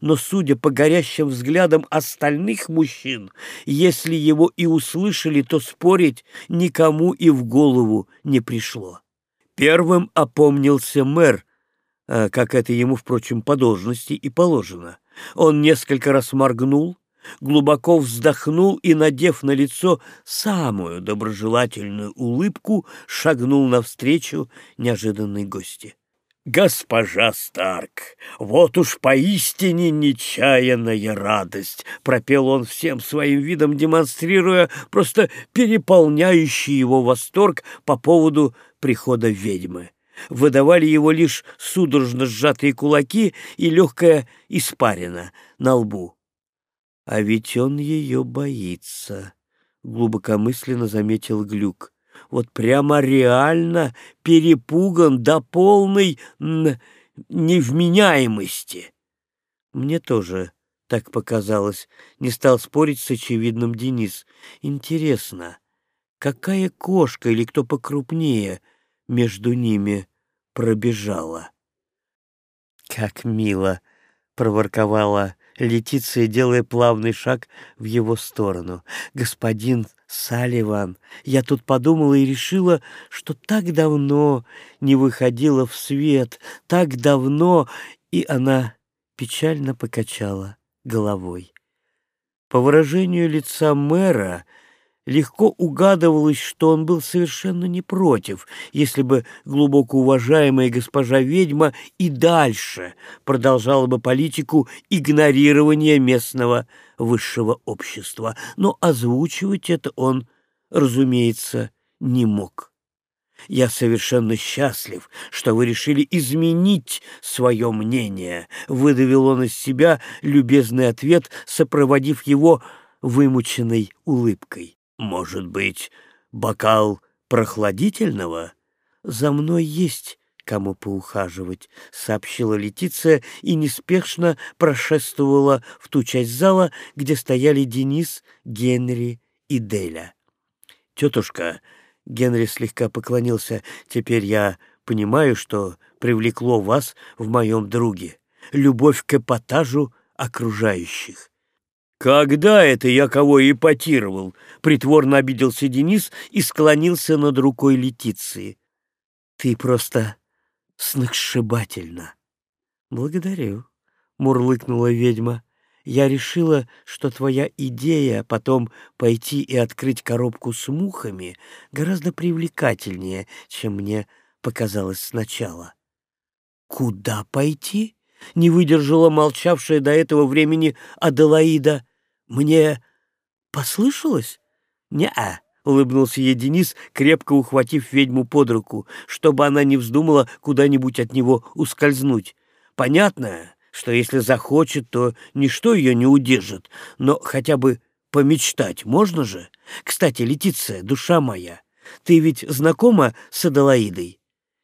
Но, судя по горящим взглядам остальных мужчин, если его и услышали, то спорить никому и в голову не пришло. Первым опомнился мэр, а, как это ему, впрочем, по должности и положено. Он несколько раз моргнул, глубоко вздохнул и, надев на лицо самую доброжелательную улыбку, шагнул навстречу неожиданной гости. «Госпожа Старк, вот уж поистине нечаянная радость!» — пропел он всем своим видом, демонстрируя просто переполняющий его восторг по поводу прихода ведьмы. Выдавали его лишь судорожно сжатые кулаки и легкая испарина на лбу. А ведь он ее боится, — глубокомысленно заметил Глюк. Вот прямо реально перепуган до полной невменяемости. Мне тоже так показалось. Не стал спорить с очевидным Денис. Интересно, какая кошка или кто покрупнее между ними пробежала? Как мило! — проворковала Летиция, делая плавный шаг в его сторону. «Господин Салливан, я тут подумала и решила, что так давно не выходила в свет, так давно...» И она печально покачала головой. По выражению лица мэра легко угадывалось, что он был совершенно не против, если бы глубоко уважаемая госпожа ведьма и дальше продолжала бы политику игнорирования местного высшего общества. Но озвучивать это он, разумеется, не мог. «Я совершенно счастлив, что вы решили изменить свое мнение», — выдавил он из себя любезный ответ, сопроводив его вымученной улыбкой. Может быть, бокал прохладительного? За мной есть кому поухаживать, — сообщила Летиция и неспешно прошествовала в ту часть зала, где стояли Денис, Генри и Деля. «Тетушка», — Генри слегка поклонился, — «теперь я понимаю, что привлекло вас в моем друге. Любовь к эпатажу окружающих. «Когда это я кого ипотировал?» — притворно обиделся Денис и склонился над рукой Летиции. «Ты просто сногсшибательно». «Благодарю», — мурлыкнула ведьма. «Я решила, что твоя идея потом пойти и открыть коробку с мухами гораздо привлекательнее, чем мне показалось сначала». «Куда пойти?» — не выдержала молчавшая до этого времени Аделаида. «Мне послышалось?» «Не-а», — улыбнулся ей Денис, крепко ухватив ведьму под руку, чтобы она не вздумала куда-нибудь от него ускользнуть. «Понятно, что если захочет, то ничто ее не удержит, но хотя бы помечтать можно же? Кстати, Летиция, душа моя, ты ведь знакома с Аделаидой?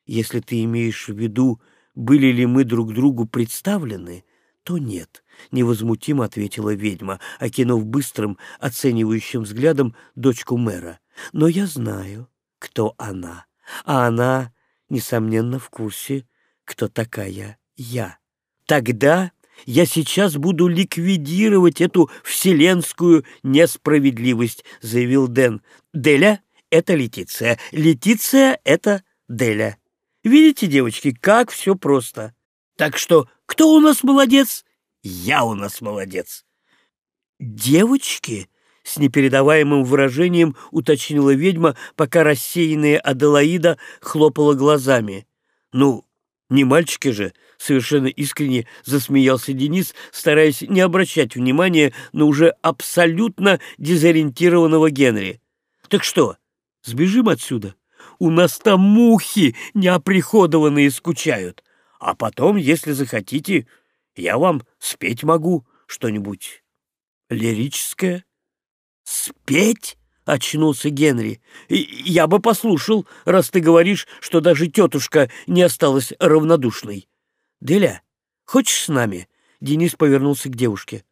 Если ты имеешь в виду были ли мы друг другу представлены, то нет, — невозмутимо ответила ведьма, окинув быстрым, оценивающим взглядом дочку мэра. Но я знаю, кто она, а она, несомненно, в курсе, кто такая я. Тогда я сейчас буду ликвидировать эту вселенскую несправедливость, заявил Дэн. Деля — это Летиция, Летиция — это Деля. Видите, девочки, как все просто. Так что кто у нас молодец? Я у нас молодец. Девочки? С непередаваемым выражением уточнила ведьма, пока рассеянная Аделаида хлопала глазами. Ну, не мальчики же, совершенно искренне засмеялся Денис, стараясь не обращать внимания на уже абсолютно дезориентированного Генри. Так что, сбежим отсюда? У нас там мухи неоприходованные скучают. А потом, если захотите, я вам спеть могу что-нибудь лирическое. Спеть? — очнулся Генри. «Я бы послушал, раз ты говоришь, что даже тетушка не осталась равнодушной». «Деля, хочешь с нами?» — Денис повернулся к девушке.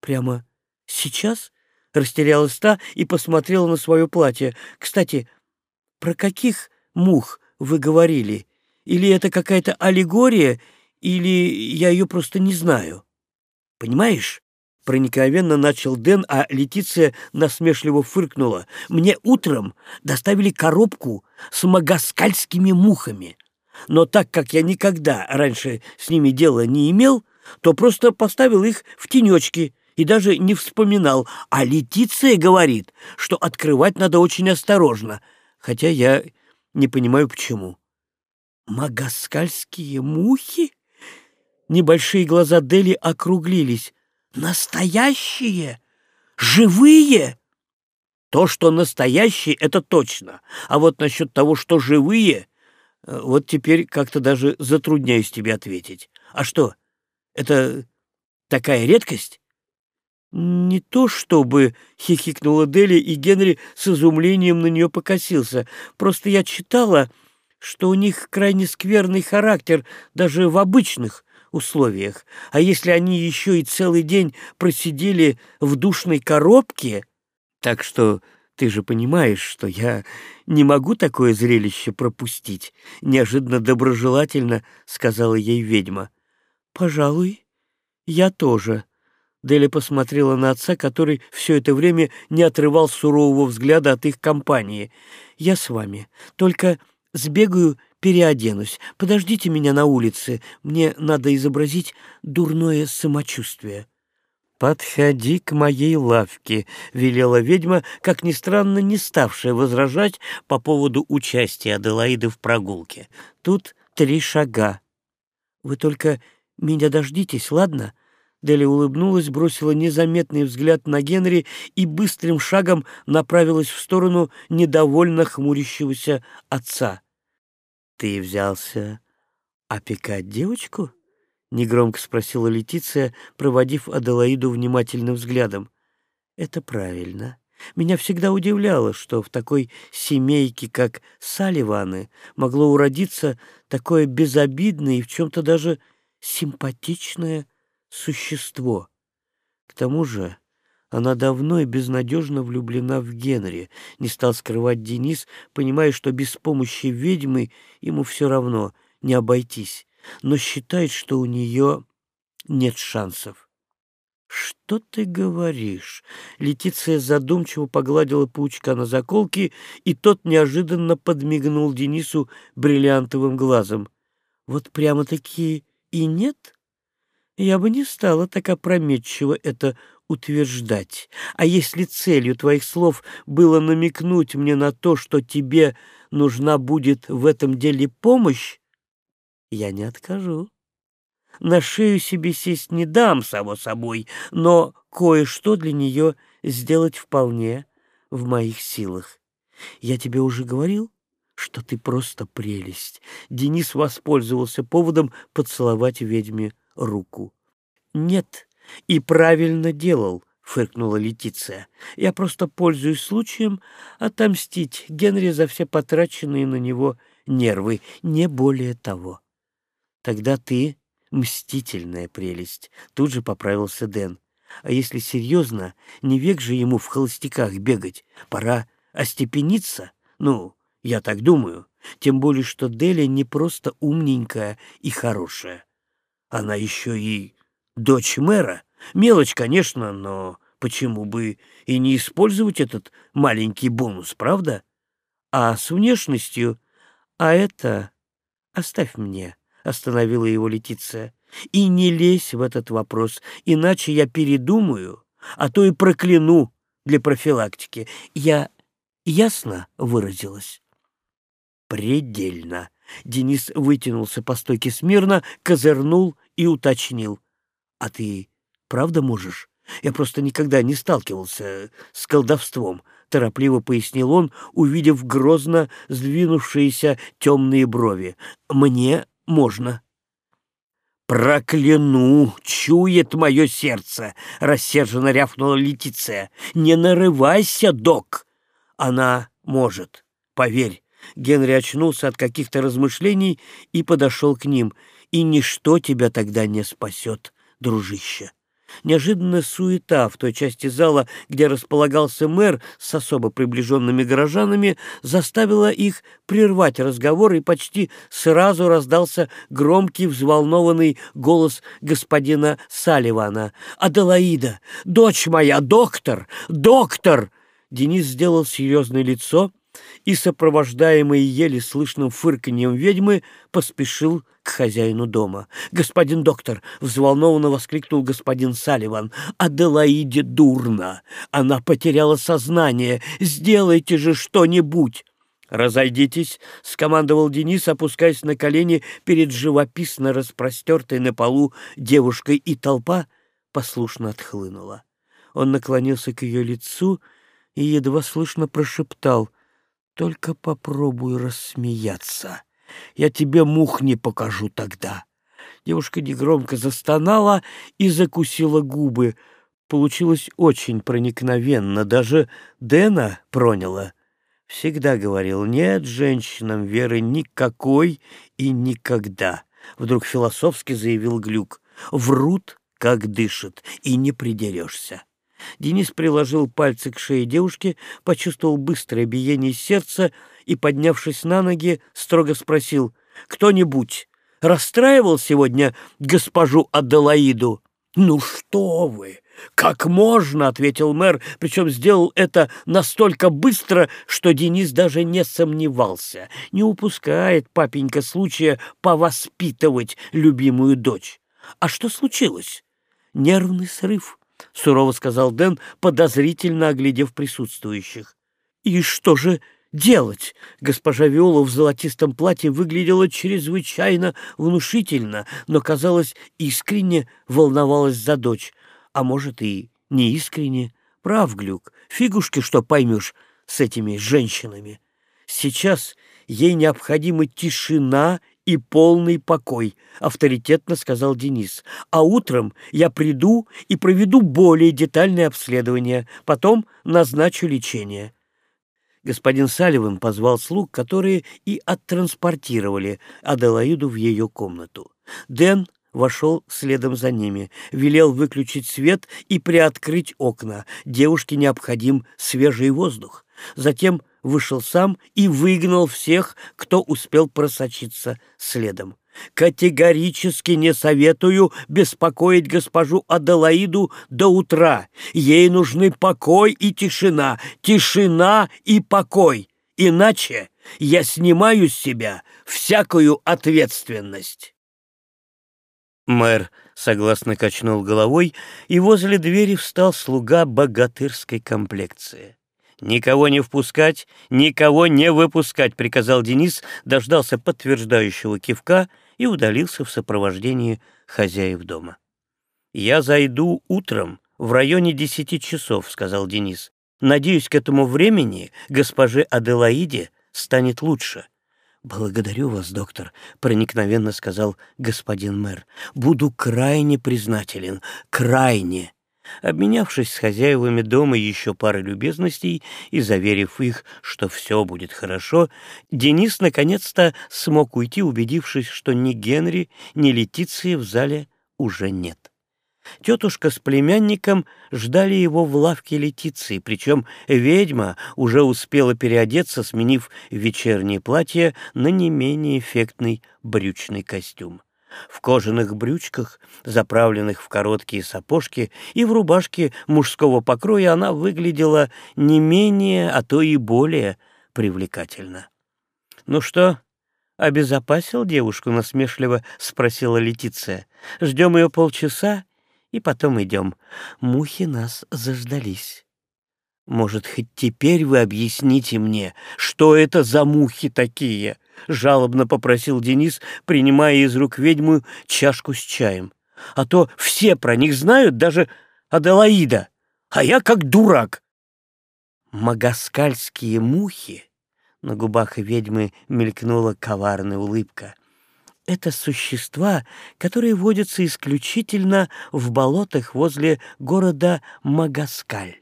«Прямо сейчас?» — растерялась та и посмотрела на свое платье. «Кстати, про каких мух вы говорили? Или это какая-то аллегория, или я ее просто не знаю? Понимаешь?» Проникновенно начал Дэн, а Летиция насмешливо фыркнула. «Мне утром доставили коробку с магаскальскими мухами. Но так как я никогда раньше с ними дела не имел, то просто поставил их в тенечки и даже не вспоминал. А Летиция говорит, что открывать надо очень осторожно, хотя я не понимаю, почему». «Магаскальские мухи?» Небольшие глаза Дели округлились. Настоящие? Живые? То, что настоящие, это точно. А вот насчет того, что живые, э, вот теперь как-то даже затрудняюсь тебе ответить. А что, это такая редкость? «Не то чтобы...» — хихикнула Дели, и Генри с изумлением на нее покосился. «Просто я читала, что у них крайне скверный характер даже в обычных условиях. А если они еще и целый день просидели в душной коробке... Так что ты же понимаешь, что я не могу такое зрелище пропустить, — неожиданно доброжелательно сказала ей ведьма. — Пожалуй, я тоже. Дели посмотрела на отца, который все это время не отрывал сурового взгляда от их компании. «Я с вами. Только сбегаю переоденусь. Подождите меня на улице. Мне надо изобразить дурное самочувствие». «Подходи к моей лавке», — велела ведьма, как ни странно, не ставшая возражать по поводу участия Аделаиды в прогулке. «Тут три шага». «Вы только меня дождитесь, ладно?» Дели улыбнулась, бросила незаметный взгляд на Генри и быстрым шагом направилась в сторону недовольно хмурящегося отца. «Ты взялся опекать девочку?» — негромко спросила Летиция, проводив Аделаиду внимательным взглядом. «Это правильно. Меня всегда удивляло, что в такой семейке, как Салливаны, могло уродиться такое безобидное и в чем-то даже симпатичное существо. К тому же она давно и безнадежно влюблена в Генри, не стал скрывать Денис, понимая, что без помощи ведьмы ему все равно не обойтись, но считает, что у нее нет шансов. «Что ты говоришь?» Летиция задумчиво погладила паучка на заколке, и тот неожиданно подмигнул Денису бриллиантовым глазом. «Вот прямо-таки и нет?» Я бы не стала так опрометчиво это утверждать. А если целью твоих слов было намекнуть мне на то, что тебе нужна будет в этом деле помощь, я не откажу. На шею себе сесть не дам, само собой, но кое-что для нее сделать вполне в моих силах. Я тебе уже говорил, что ты просто прелесть. Денис воспользовался поводом поцеловать ведьме руку. Нет, «И правильно делал», — фыркнула Летиция. «Я просто пользуюсь случаем отомстить Генри за все потраченные на него нервы, не более того». «Тогда ты мстительная прелесть», — тут же поправился Дэн. «А если серьезно, не век же ему в холостяках бегать. Пора остепениться. Ну, я так думаю. Тем более, что Деля не просто умненькая и хорошая. Она еще и дочь мэра. Мелочь, конечно, но почему бы и не использовать этот маленький бонус, правда? А с внешностью А это оставь мне, — остановила его Летиция. И не лезь в этот вопрос, иначе я передумаю, а то и прокляну для профилактики. Я ясно выразилась? Предельно. Денис вытянулся по стойке смирно, козырнул и уточнил. А ты правда можешь? Я просто никогда не сталкивался с колдовством, торопливо пояснил он, увидев грозно сдвинувшиеся темные брови. Мне можно. «Прокляну! Чует мое сердце!» — рассерженно рявкнула Летиция. «Не нарывайся, док!» «Она может, поверь». Генри очнулся от каких-то размышлений и подошел к ним. «И ничто тебя тогда не спасет, дружище». Неожиданная суета в той части зала, где располагался мэр с особо приближенными горожанами, заставила их прервать разговор, и почти сразу раздался громкий взволнованный голос господина Салливана. «Аделаида! Дочь моя! Доктор! Доктор!» Денис сделал серьезное лицо и, сопровождаемый еле слышным фырканьем ведьмы, поспешил к хозяину дома. «Господин доктор!» — взволнованно воскликнул господин Салливан. «Аделаиде дурно! Она потеряла сознание! Сделайте же что-нибудь!» «Разойдитесь», — скомандовал Денис, опускаясь на колени перед живописно распростертой на полу девушкой, и толпа послушно отхлынула. Он наклонился к ее лицу и едва слышно прошептал «Только попробуй рассмеяться». Я тебе мух не покажу тогда. Девушка негромко застонала и закусила губы. Получилось очень проникновенно, даже Дэна проняла. Всегда говорил, нет женщинам веры никакой и никогда. Вдруг философски заявил Глюк. Врут, как дышат, и не придерешься. Денис приложил пальцы к шее девушки, почувствовал быстрое биение сердца и, поднявшись на ноги, строго спросил, «Кто-нибудь расстраивал сегодня госпожу Аделаиду?» «Ну что вы! Как можно?» — ответил мэр, причем сделал это настолько быстро, что Денис даже не сомневался. Не упускает папенька случая повоспитывать любимую дочь. «А что случилось?» «Нервный срыв», — сурово сказал Дэн, подозрительно оглядев присутствующих. «И что же делать?» Госпожа Виола в золотистом платье выглядела чрезвычайно внушительно, но, казалось, искренне волновалась за дочь. А может, и не искренне. Прав, Глюк, фигушки, что поймешь с этими женщинами. Сейчас ей необходима тишина и полный покой», — авторитетно сказал Денис. «А утром я приду и проведу более детальное обследование, потом назначу лечение». Господин Салливан позвал слуг, которые и оттранспортировали Аделаиду в ее комнату. Дэн вошел следом за ними, велел выключить свет и приоткрыть окна. Девушке необходим свежий воздух. Затем вышел сам и выгнал всех, кто успел просочиться следом. Категорически не советую беспокоить госпожу Аделаиду до утра. Ей нужны покой и тишина, тишина и покой. Иначе я снимаю с себя всякую ответственность. Мэр согласно качнул головой, и возле двери встал слуга богатырской комплекции. «Никого не впускать, никого не выпускать», — приказал Денис, дождался подтверждающего кивка и удалился в сопровождении хозяев дома. «Я зайду утром в районе десяти часов», — сказал Денис. «Надеюсь, к этому времени госпоже Аделаиде станет лучше». «Благодарю вас, доктор», — проникновенно сказал господин мэр. «Буду крайне признателен, крайне». Обменявшись с хозяевами дома еще парой любезностей и заверив их, что все будет хорошо, Денис наконец-то смог уйти, убедившись, что ни Генри, ни Летиции в зале уже нет. Тетушка с племянником ждали его в лавке Летиции, причем ведьма уже успела переодеться, сменив вечернее платье на не менее эффектный брючный костюм в кожаных брючках, заправленных в короткие сапожки, и в рубашке мужского покроя она выглядела не менее, а то и более привлекательно. «Ну что, обезопасил девушку?» — насмешливо спросила Летиция. «Ждем ее полчаса и потом идем. Мухи нас заждались». «Может, хоть теперь вы объясните мне, что это за мухи такие?» — жалобно попросил Денис, принимая из рук ведьму чашку с чаем. «А то все про них знают, даже Аделаида, а я как дурак». «Магаскальские мухи?» — на губах ведьмы мелькнула коварная улыбка. «Это существа, которые водятся исключительно в болотах возле города Магаскаль.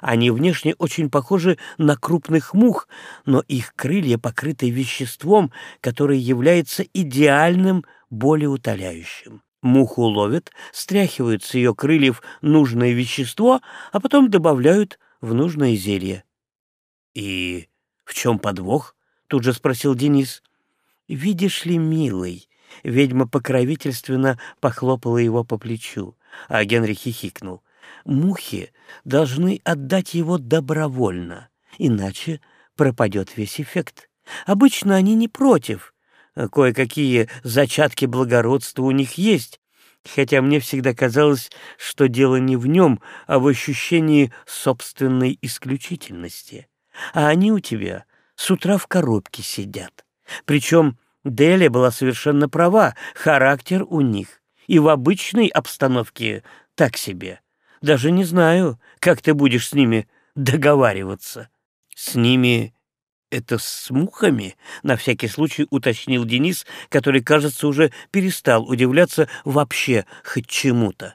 Они внешне очень похожи на крупных мух, но их крылья покрыты веществом, которое является идеальным болеутоляющим. Муху ловят, стряхивают с ее крыльев нужное вещество, а потом добавляют в нужное зелье. «И в чем подвох?» — тут же спросил Денис. «Видишь ли, милый?» — ведьма покровительственно похлопала его по плечу, а Генри хихикнул мухи должны отдать его добровольно, иначе пропадет весь эффект. Обычно они не против. Кое-какие зачатки благородства у них есть, хотя мне всегда казалось, что дело не в нем, а в ощущении собственной исключительности. А они у тебя с утра в коробке сидят. Причем Деля была совершенно права, характер у них и в обычной обстановке так себе. Даже не знаю, как ты будешь с ними договариваться. С ними это с мухами? На всякий случай уточнил Денис, который, кажется, уже перестал удивляться вообще хоть чему-то.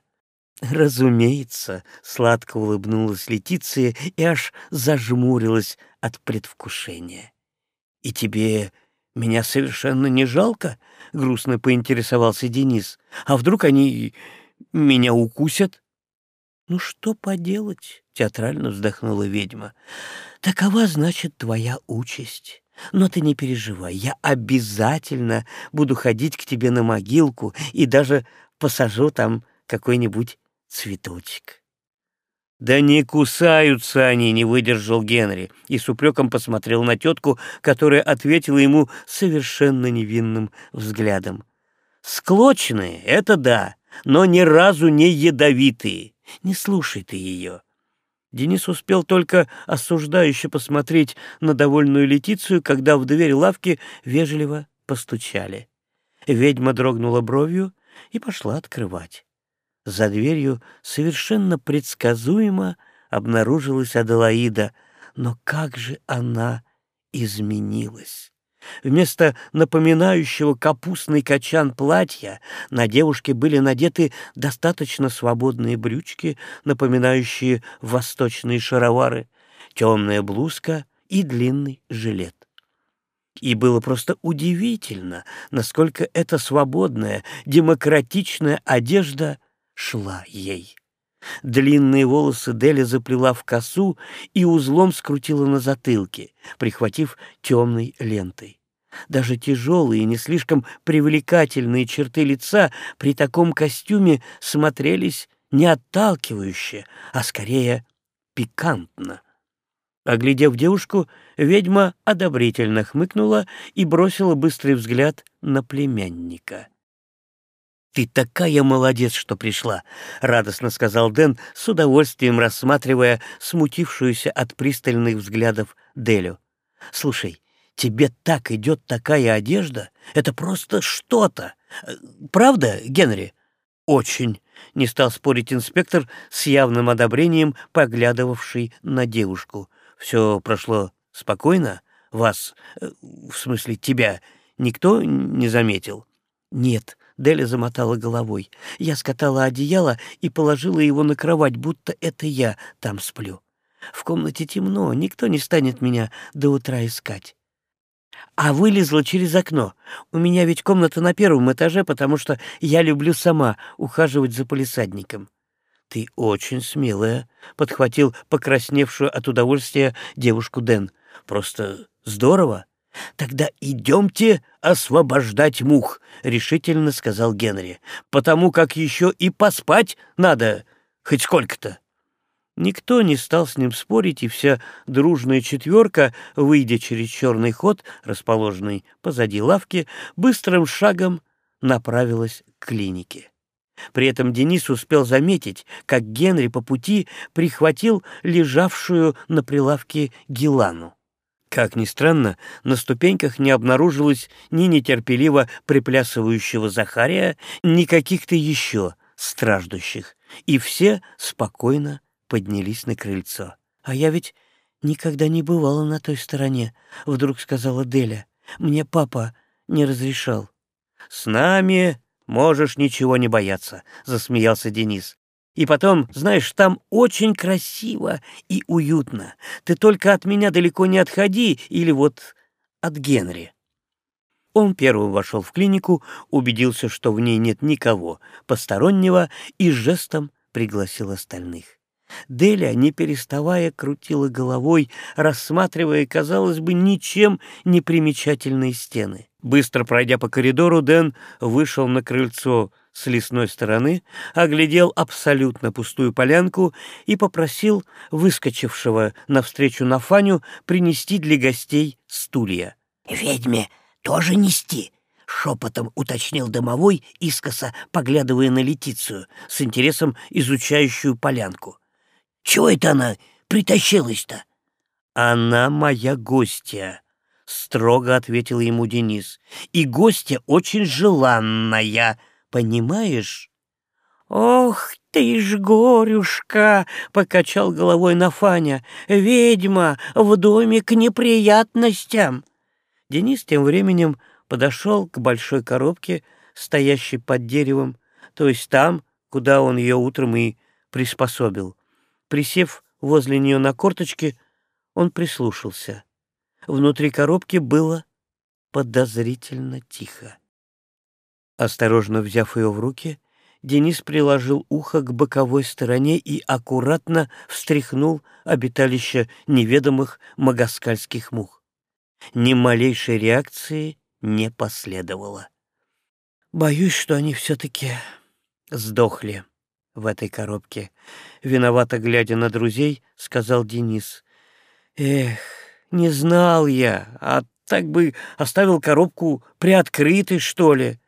Разумеется, сладко улыбнулась Летиция и аж зажмурилась от предвкушения. И тебе меня совершенно не жалко? Грустно поинтересовался Денис. А вдруг они меня укусят? «Ну что поделать?» — театрально вздохнула ведьма. «Такова, значит, твоя участь. Но ты не переживай, я обязательно буду ходить к тебе на могилку и даже посажу там какой-нибудь цветочек». «Да не кусаются они!» — не выдержал Генри и с упреком посмотрел на тетку, которая ответила ему совершенно невинным взглядом. «Склочные — это да, но ни разу не ядовитые. Не слушай ты ее. Денис успел только осуждающе посмотреть на довольную Летицию, когда в дверь лавки вежливо постучали. Ведьма дрогнула бровью и пошла открывать. За дверью совершенно предсказуемо обнаружилась Аделаида, но как же она изменилась! Вместо напоминающего капустный качан платья на девушке были надеты достаточно свободные брючки, напоминающие восточные шаровары, темная блузка и длинный жилет. И было просто удивительно, насколько эта свободная, демократичная одежда шла ей. Длинные волосы Дели заплела в косу и узлом скрутила на затылке, прихватив темной лентой. Даже тяжелые и не слишком привлекательные черты лица при таком костюме смотрелись не отталкивающе, а скорее пикантно. Оглядев девушку, ведьма одобрительно хмыкнула и бросила быстрый взгляд на племянника. «Ты такая молодец, что пришла!» — радостно сказал Дэн, с удовольствием рассматривая смутившуюся от пристальных взглядов Делю. «Слушай, тебе так идет такая одежда? Это просто что-то! Правда, Генри?» «Очень!» — не стал спорить инспектор с явным одобрением, поглядывавший на девушку. «Все прошло спокойно? Вас, э, в смысле тебя, никто не заметил?» «Нет», Деля замотала головой. Я скатала одеяло и положила его на кровать, будто это я там сплю. В комнате темно, никто не станет меня до утра искать. А вылезла через окно. У меня ведь комната на первом этаже, потому что я люблю сама ухаживать за полисадником. «Ты очень смелая», — подхватил покрасневшую от удовольствия девушку Дэн. «Просто здорово». «Тогда идемте освобождать мух», — решительно сказал Генри, «потому как еще и поспать надо хоть сколько-то». Никто не стал с ним спорить, и вся дружная четверка, выйдя через черный ход, расположенный позади лавки, быстрым шагом направилась к клинике. При этом Денис успел заметить, как Генри по пути прихватил лежавшую на прилавке Гилану. Как ни странно, на ступеньках не обнаружилось ни нетерпеливо приплясывающего Захария, ни каких-то еще страждущих, и все спокойно поднялись на крыльцо. «А я ведь никогда не бывала на той стороне», — вдруг сказала Деля. «Мне папа не разрешал». «С нами можешь ничего не бояться», — засмеялся Денис. «И потом, знаешь, там очень красиво и уютно. Ты только от меня далеко не отходи, или вот от Генри». Он первым вошел в клинику, убедился, что в ней нет никого постороннего, и жестом пригласил остальных. Деля, не переставая, крутила головой, рассматривая, казалось бы, ничем не примечательные стены. Быстро пройдя по коридору, Дэн вышел на крыльцо с лесной стороны, оглядел абсолютно пустую полянку и попросил выскочившего навстречу Нафаню принести для гостей стулья. «Ведьме тоже нести?» — шепотом уточнил домовой, искоса поглядывая на Летицию, с интересом изучающую полянку. «Чего это она притащилась-то?» «Она моя гостья», — строго ответил ему Денис. «И гостья очень желанная, понимаешь?» «Ох ты ж, горюшка!» — покачал головой Нафаня. «Ведьма в доме к неприятностям!» Денис тем временем подошел к большой коробке, стоящей под деревом, то есть там, куда он ее утром и приспособил. Присев возле нее на корточке, он прислушался. Внутри коробки было подозрительно тихо. Осторожно взяв ее в руки, Денис приложил ухо к боковой стороне и аккуратно встряхнул обиталище неведомых магаскальских мух. Ни малейшей реакции не последовало. «Боюсь, что они все-таки сдохли», в этой коробке. Виновато глядя на друзей, сказал Денис. Эх, не знал я, а так бы оставил коробку приоткрытой, что ли.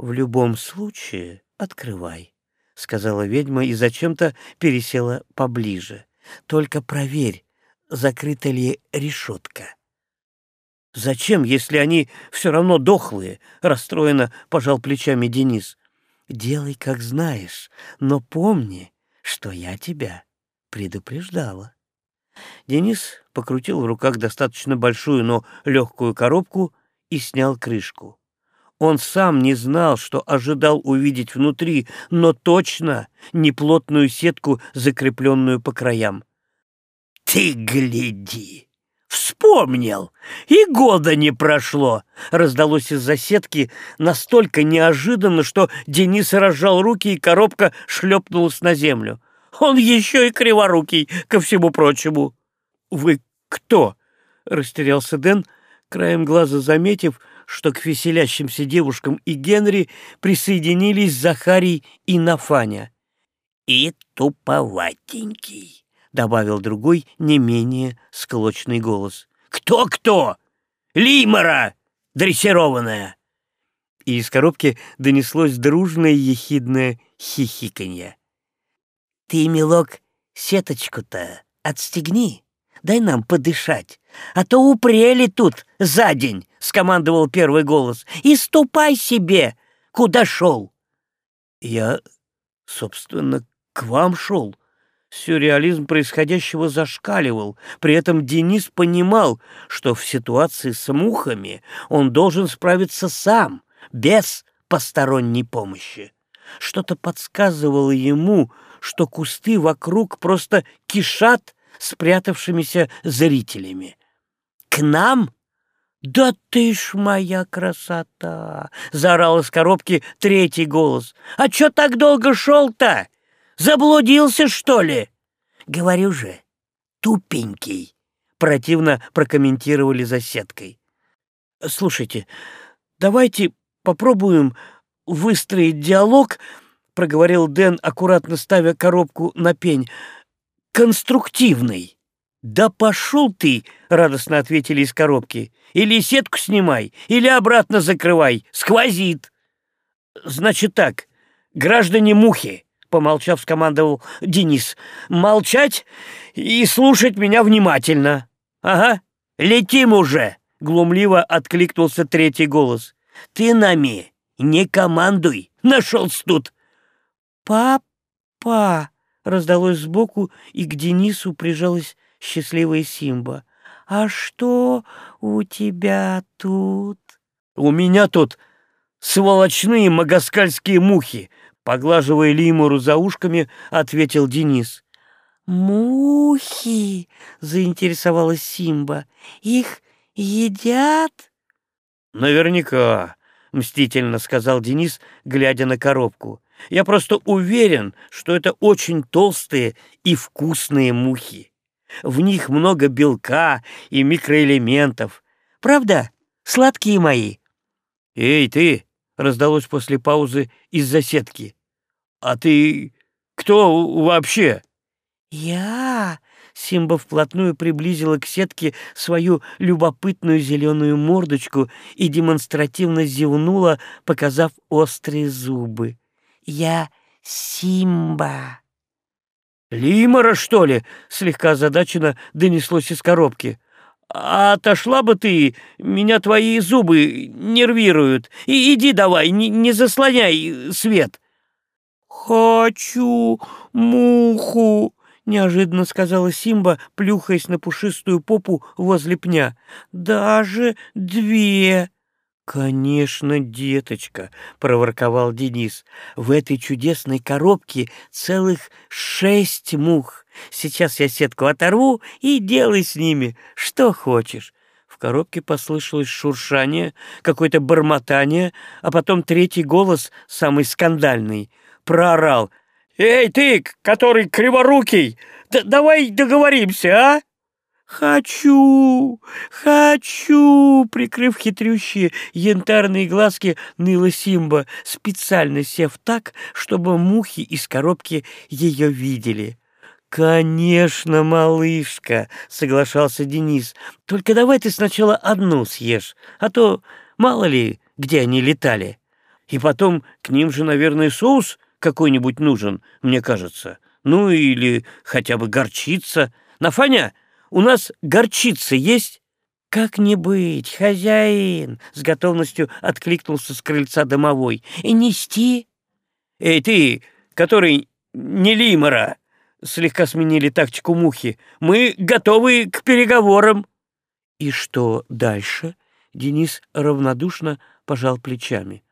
В любом случае, открывай, сказала ведьма и зачем-то пересела поближе. Только проверь, закрыта ли решетка. «Зачем, если они все равно дохлые?» — расстроенно пожал плечами Денис. Делай, как знаешь, но помни, что я тебя предупреждала. Денис покрутил в руках достаточно большую, но легкую коробку и снял крышку. Он сам не знал, что ожидал увидеть внутри, но точно неплотную сетку, закрепленную по краям. «Ты гляди!» Вспомнил! И года не прошло!» Раздалось из-за сетки настолько неожиданно, что Денис разжал руки, и коробка шлепнулась на землю. «Он еще и криворукий, ко всему прочему!» «Вы кто?» — растерялся Дэн, краем глаза заметив, что к веселящимся девушкам и Генри присоединились Захарий и Нафаня. «И туповатенький!» — добавил другой, не менее склочный голос. «Кто-кто? Лимора дрессированная!» И из коробки донеслось дружное ехидное хихиканье. «Ты, милок, сеточку-то отстегни, дай нам подышать, а то упрели тут за день!» — скомандовал первый голос. «И ступай себе, куда шел!» «Я, собственно, к вам шел», Сюрреализм происходящего зашкаливал. При этом Денис понимал, что в ситуации с мухами он должен справиться сам, без посторонней помощи. Что-то подсказывало ему, что кусты вокруг просто кишат спрятавшимися зрителями. «К нам?» «Да ты ж моя красота!» — заорал из коробки третий голос. «А чё так долго шел-то? Заблудился, что ли? Говорю же, тупенький. Противно прокомментировали за сеткой. Слушайте, давайте попробуем выстроить диалог, проговорил Дэн, аккуратно ставя коробку на пень. конструктивный. «Да пошел ты!» — радостно ответили из коробки. «Или сетку снимай, или обратно закрывай. Сквозит!» «Значит так, граждане мухи!» — помолчав, скомандовал Денис. «Молчать и слушать меня внимательно!» «Ага, летим уже!» — глумливо откликнулся третий голос. «Ты нами не командуй! Нашелся тут!» «Папа!» — раздалось сбоку, и к Денису прижалась счастливая Симба. «А что у тебя тут?» «У меня тут сволочные магаскальские мухи!» Поглаживая Лимуру за ушками, ответил Денис. «Мухи!» — заинтересовалась Симба. «Их едят?» «Наверняка», — мстительно сказал Денис, глядя на коробку. «Я просто уверен, что это очень толстые и вкусные мухи. В них много белка и микроэлементов. Правда, сладкие мои?» «Эй, ты!» — раздалось после паузы из-за сетки. «А ты кто вообще?» «Я...» — Симба вплотную приблизила к сетке свою любопытную зеленую мордочку и демонстративно зевнула, показав острые зубы. «Я Симба». «Лимора, что ли?» — слегка озадаченно донеслось из коробки. А «Отошла бы ты, меня твои зубы нервируют. И иди давай, не, не заслоняй свет». «Хочу муху!» — неожиданно сказала Симба, плюхаясь на пушистую попу возле пня. «Даже две!» «Конечно, деточка», — проворковал Денис. «В этой чудесной коробке целых шесть мух. Сейчас я сетку оторву и делай с ними что хочешь». В коробке послышалось шуршание, какое-то бормотание, а потом третий голос, самый скандальный, проорал. «Эй, ты, который криворукий, да давай договоримся, а?» «Хочу! Хочу!» Прикрыв хитрющие янтарные глазки, ныла Симба, специально сев так, чтобы мухи из коробки ее видели. «Конечно, малышка!» — соглашался Денис. «Только давай ты сначала одну съешь, а то мало ли, где они летали. И потом к ним же, наверное, соус какой-нибудь нужен, мне кажется. Ну или хотя бы горчица. Нафаня, у нас горчица есть?» «Как не быть, хозяин!» — с готовностью откликнулся с крыльца домовой. «И нести?» «Эй, ты, который не лимора!» — слегка сменили тактику мухи. «Мы готовы к переговорам!» «И что дальше?» — Денис равнодушно пожал плечами.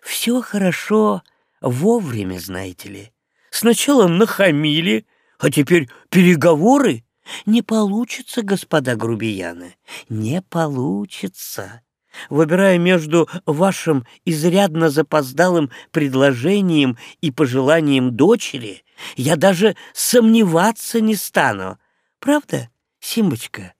«Все хорошо вовремя, знаете ли. Сначала нахамили, а теперь переговоры?» Не получится, господа грубияны, не получится. Выбирая между вашим изрядно запоздалым предложением и пожеланием дочери, я даже сомневаться не стану. Правда, Симбочка?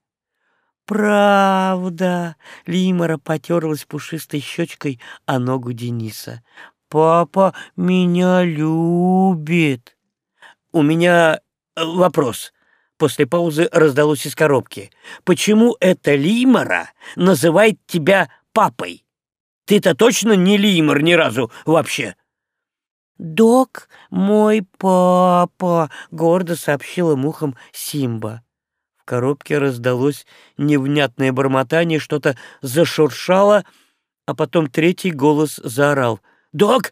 Правда. Лимора потерлась пушистой щечкой о ногу Дениса. Папа меня любит. У меня вопрос, После паузы раздалось из коробки. «Почему эта Лимора называет тебя папой? Ты-то точно не Лимор ни разу вообще?» «Док мой папа», — гордо сообщила мухом Симба. В коробке раздалось невнятное бормотание, что-то зашуршало, а потом третий голос заорал. «Док,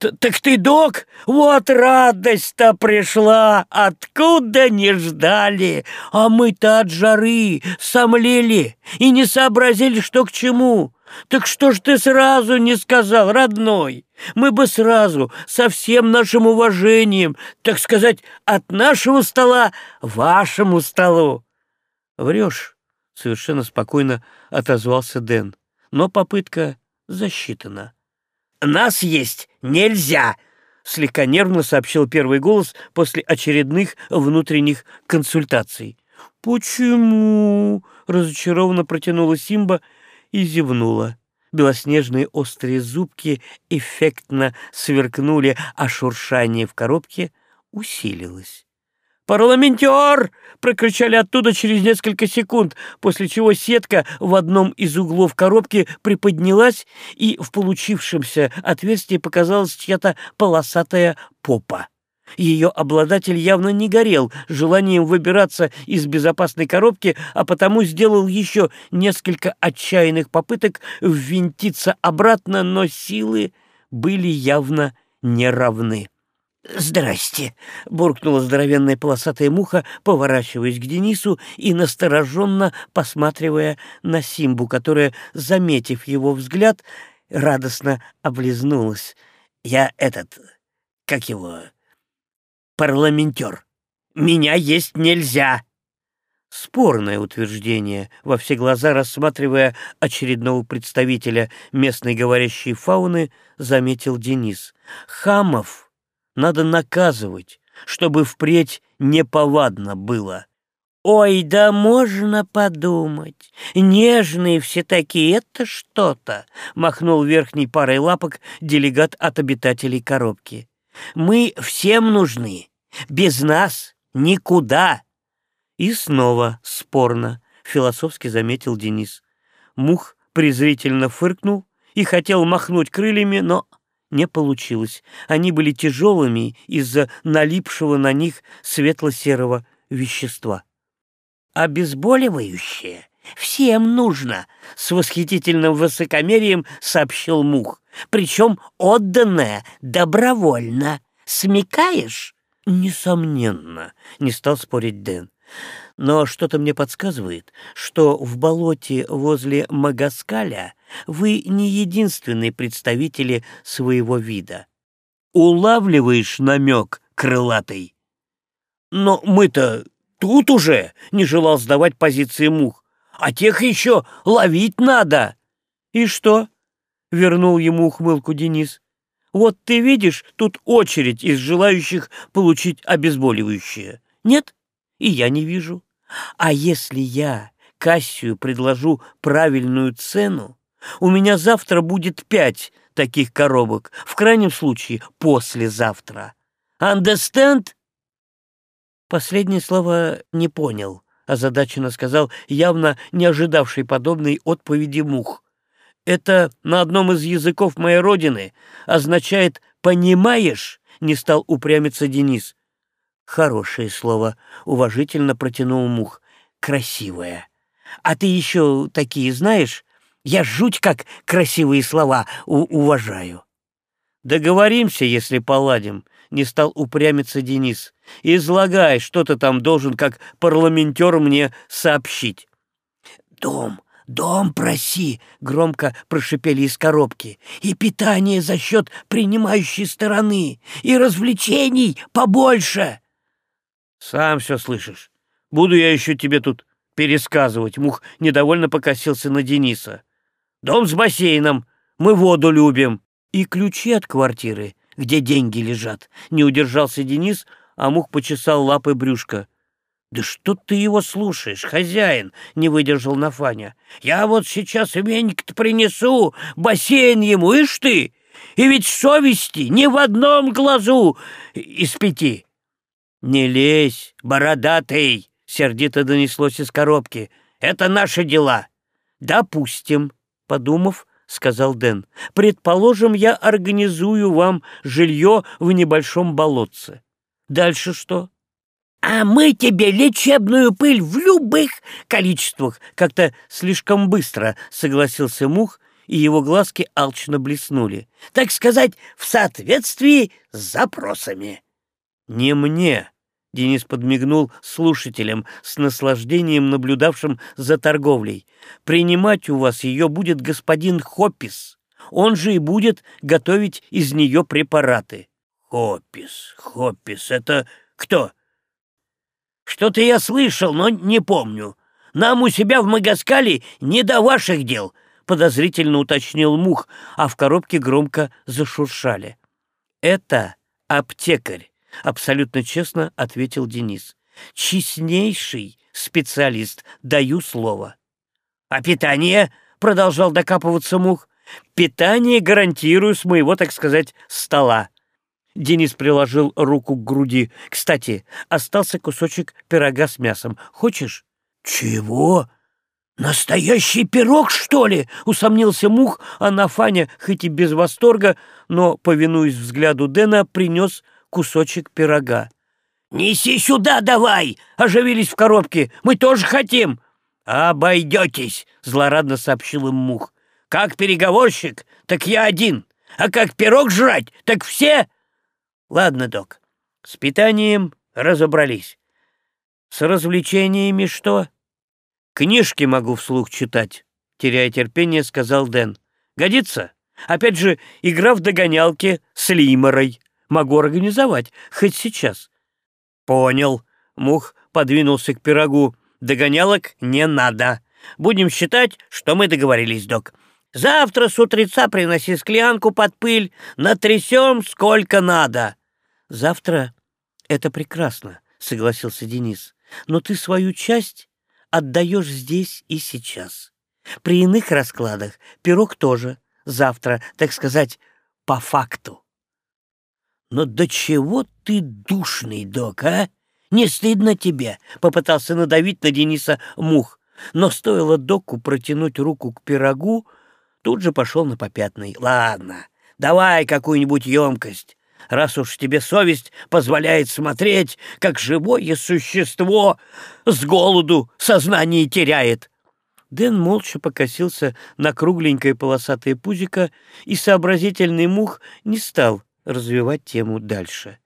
«Так ты, док, вот радость-то пришла! Откуда не ждали? А мы-то от жары сомлели и не сообразили, что к чему. Так что ж ты сразу не сказал, родной? Мы бы сразу, со всем нашим уважением, так сказать, от нашего стола вашему столу». «Врешь», — совершенно спокойно отозвался Дэн, но попытка засчитана нас есть нельзя!» — слегка нервно сообщил первый голос после очередных внутренних консультаций. «Почему?» — разочарованно протянула Симба и зевнула. Белоснежные острые зубки эффектно сверкнули, а шуршание в коробке усилилось. «Парламентер!» — прокричали оттуда через несколько секунд, после чего сетка в одном из углов коробки приподнялась, и в получившемся отверстии показалась чья-то полосатая попа. Ее обладатель явно не горел желанием выбираться из безопасной коробки, а потому сделал еще несколько отчаянных попыток ввинтиться обратно, но силы были явно неравны. «Здрасте!» — буркнула здоровенная полосатая муха, поворачиваясь к Денису и настороженно посматривая на Симбу, которая, заметив его взгляд, радостно облизнулась. «Я этот... как его...» «Парламентер. Меня есть нельзя!» Спорное утверждение, во все глаза рассматривая очередного представителя местной говорящей фауны, заметил Денис. «Хамов!» Надо наказывать, чтобы впредь неповадно было. «Ой, да можно подумать! Нежные все такие, это что-то!» — махнул верхней парой лапок делегат от обитателей коробки. «Мы всем нужны. Без нас никуда!» И снова спорно, — философски заметил Денис. Мух презрительно фыркнул и хотел махнуть крыльями, но не получилось. Они были тяжелыми из-за налипшего на них светло-серого вещества. «Обезболивающее всем нужно», — с восхитительным высокомерием сообщил Мух. «Причем отданное добровольно. Смекаешь?» «Несомненно», — не стал спорить Дэн. «Но что-то мне подсказывает, что в болоте возле Магаскаля вы не единственные представители своего вида. Улавливаешь намек, крылатый? Но мы-то тут уже, не желал сдавать позиции мух, а тех еще ловить надо. И что? Вернул ему ухмылку Денис. Вот ты видишь, тут очередь из желающих получить обезболивающее. Нет? И я не вижу. А если я Кассию предложу правильную цену, у меня завтра будет пять таких коробок, в крайнем случае послезавтра. Understand? Последнее слово не понял, озадаченно сказал явно не ожидавший подобной отповеди мух. Это на одном из языков моей родины означает «понимаешь?» — не стал упрямиться Денис. Хорошее слово, уважительно протянул мух. Красивое. А ты еще такие знаешь? Я жуть как красивые слова уважаю. Договоримся, если поладим, не стал упрямиться Денис. Излагай, что ты там должен как парламентер мне сообщить. Дом, дом проси, громко прошипели из коробки. И питание за счет принимающей стороны, и развлечений побольше. Сам все слышишь. Буду я еще тебе тут пересказывать. Мух недовольно покосился на Дениса. Дом с бассейном. Мы воду любим. И ключи от квартиры, где деньги лежат. Не удержался Денис, а Мух почесал лапой брюшко. «Да что ты его слушаешь, хозяин?» — не выдержал Нафаня. «Я вот сейчас веник-то принесу, бассейн ему, ишь ты! И ведь совести ни в одном глазу из пяти!» «Не лезь, бородатый!» — сердито донеслось из коробки. «Это наши дела!» «Допустим», Подумав, сказал Дэн, предположим, я организую вам жилье в небольшом болотце. Дальше что? А мы тебе лечебную пыль в любых количествах. Как-то слишком быстро согласился Мух, и его глазки алчно блеснули. Так сказать, в соответствии с запросами. Не мне, Денис подмигнул слушателям с наслаждением, наблюдавшим за торговлей. «Принимать у вас ее будет господин Хоппис. Он же и будет готовить из нее препараты». «Хоппис, Хоппис, это кто?» «Что-то я слышал, но не помню. Нам у себя в Магаскале не до ваших дел», — подозрительно уточнил Мух, а в коробке громко зашуршали. «Это аптекарь. — абсолютно честно ответил Денис. «Честнейший специалист, даю слово». «А питание?» — продолжал докапываться Мух. «Питание гарантирую с моего, так сказать, стола». Денис приложил руку к груди. «Кстати, остался кусочек пирога с мясом. Хочешь?» «Чего? Настоящий пирог, что ли?» — усомнился Мух, а Нафаня, хоть и без восторга, но, повинуясь взгляду Дэна, принес кусочек пирога. «Неси сюда давай!» — оживились в коробке. «Мы тоже хотим!» «Обойдетесь!» — злорадно сообщил им Мух. «Как переговорщик, так я один, а как пирог жрать, так все...» «Ладно, док, с питанием разобрались. С развлечениями что?» «Книжки могу вслух читать», — теряя терпение, сказал Дэн. «Годится? Опять же, игра в догонялки с Лиморой. Могу организовать, хоть сейчас». «Понял». Мух подвинулся к пирогу. «Догонялок не надо. Будем считать, что мы договорились, док. Завтра с утреца приноси склянку под пыль, натрясем сколько надо». «Завтра это прекрасно», — согласился Денис. «Но ты свою часть отдаешь здесь и сейчас. При иных раскладах пирог тоже. Завтра, так сказать, по факту». «Но до чего ты душный, док, а? Не стыдно тебе?» — попытался надавить на Дениса мух. Но стоило доку протянуть руку к пирогу, тут же пошел на попятный. «Ладно, давай какую-нибудь емкость раз уж тебе совесть позволяет смотреть, как живое существо с голоду сознание теряет. Дэн молча покосился на кругленькое полосатое пузико, и сообразительный мух не стал развивать тему дальше.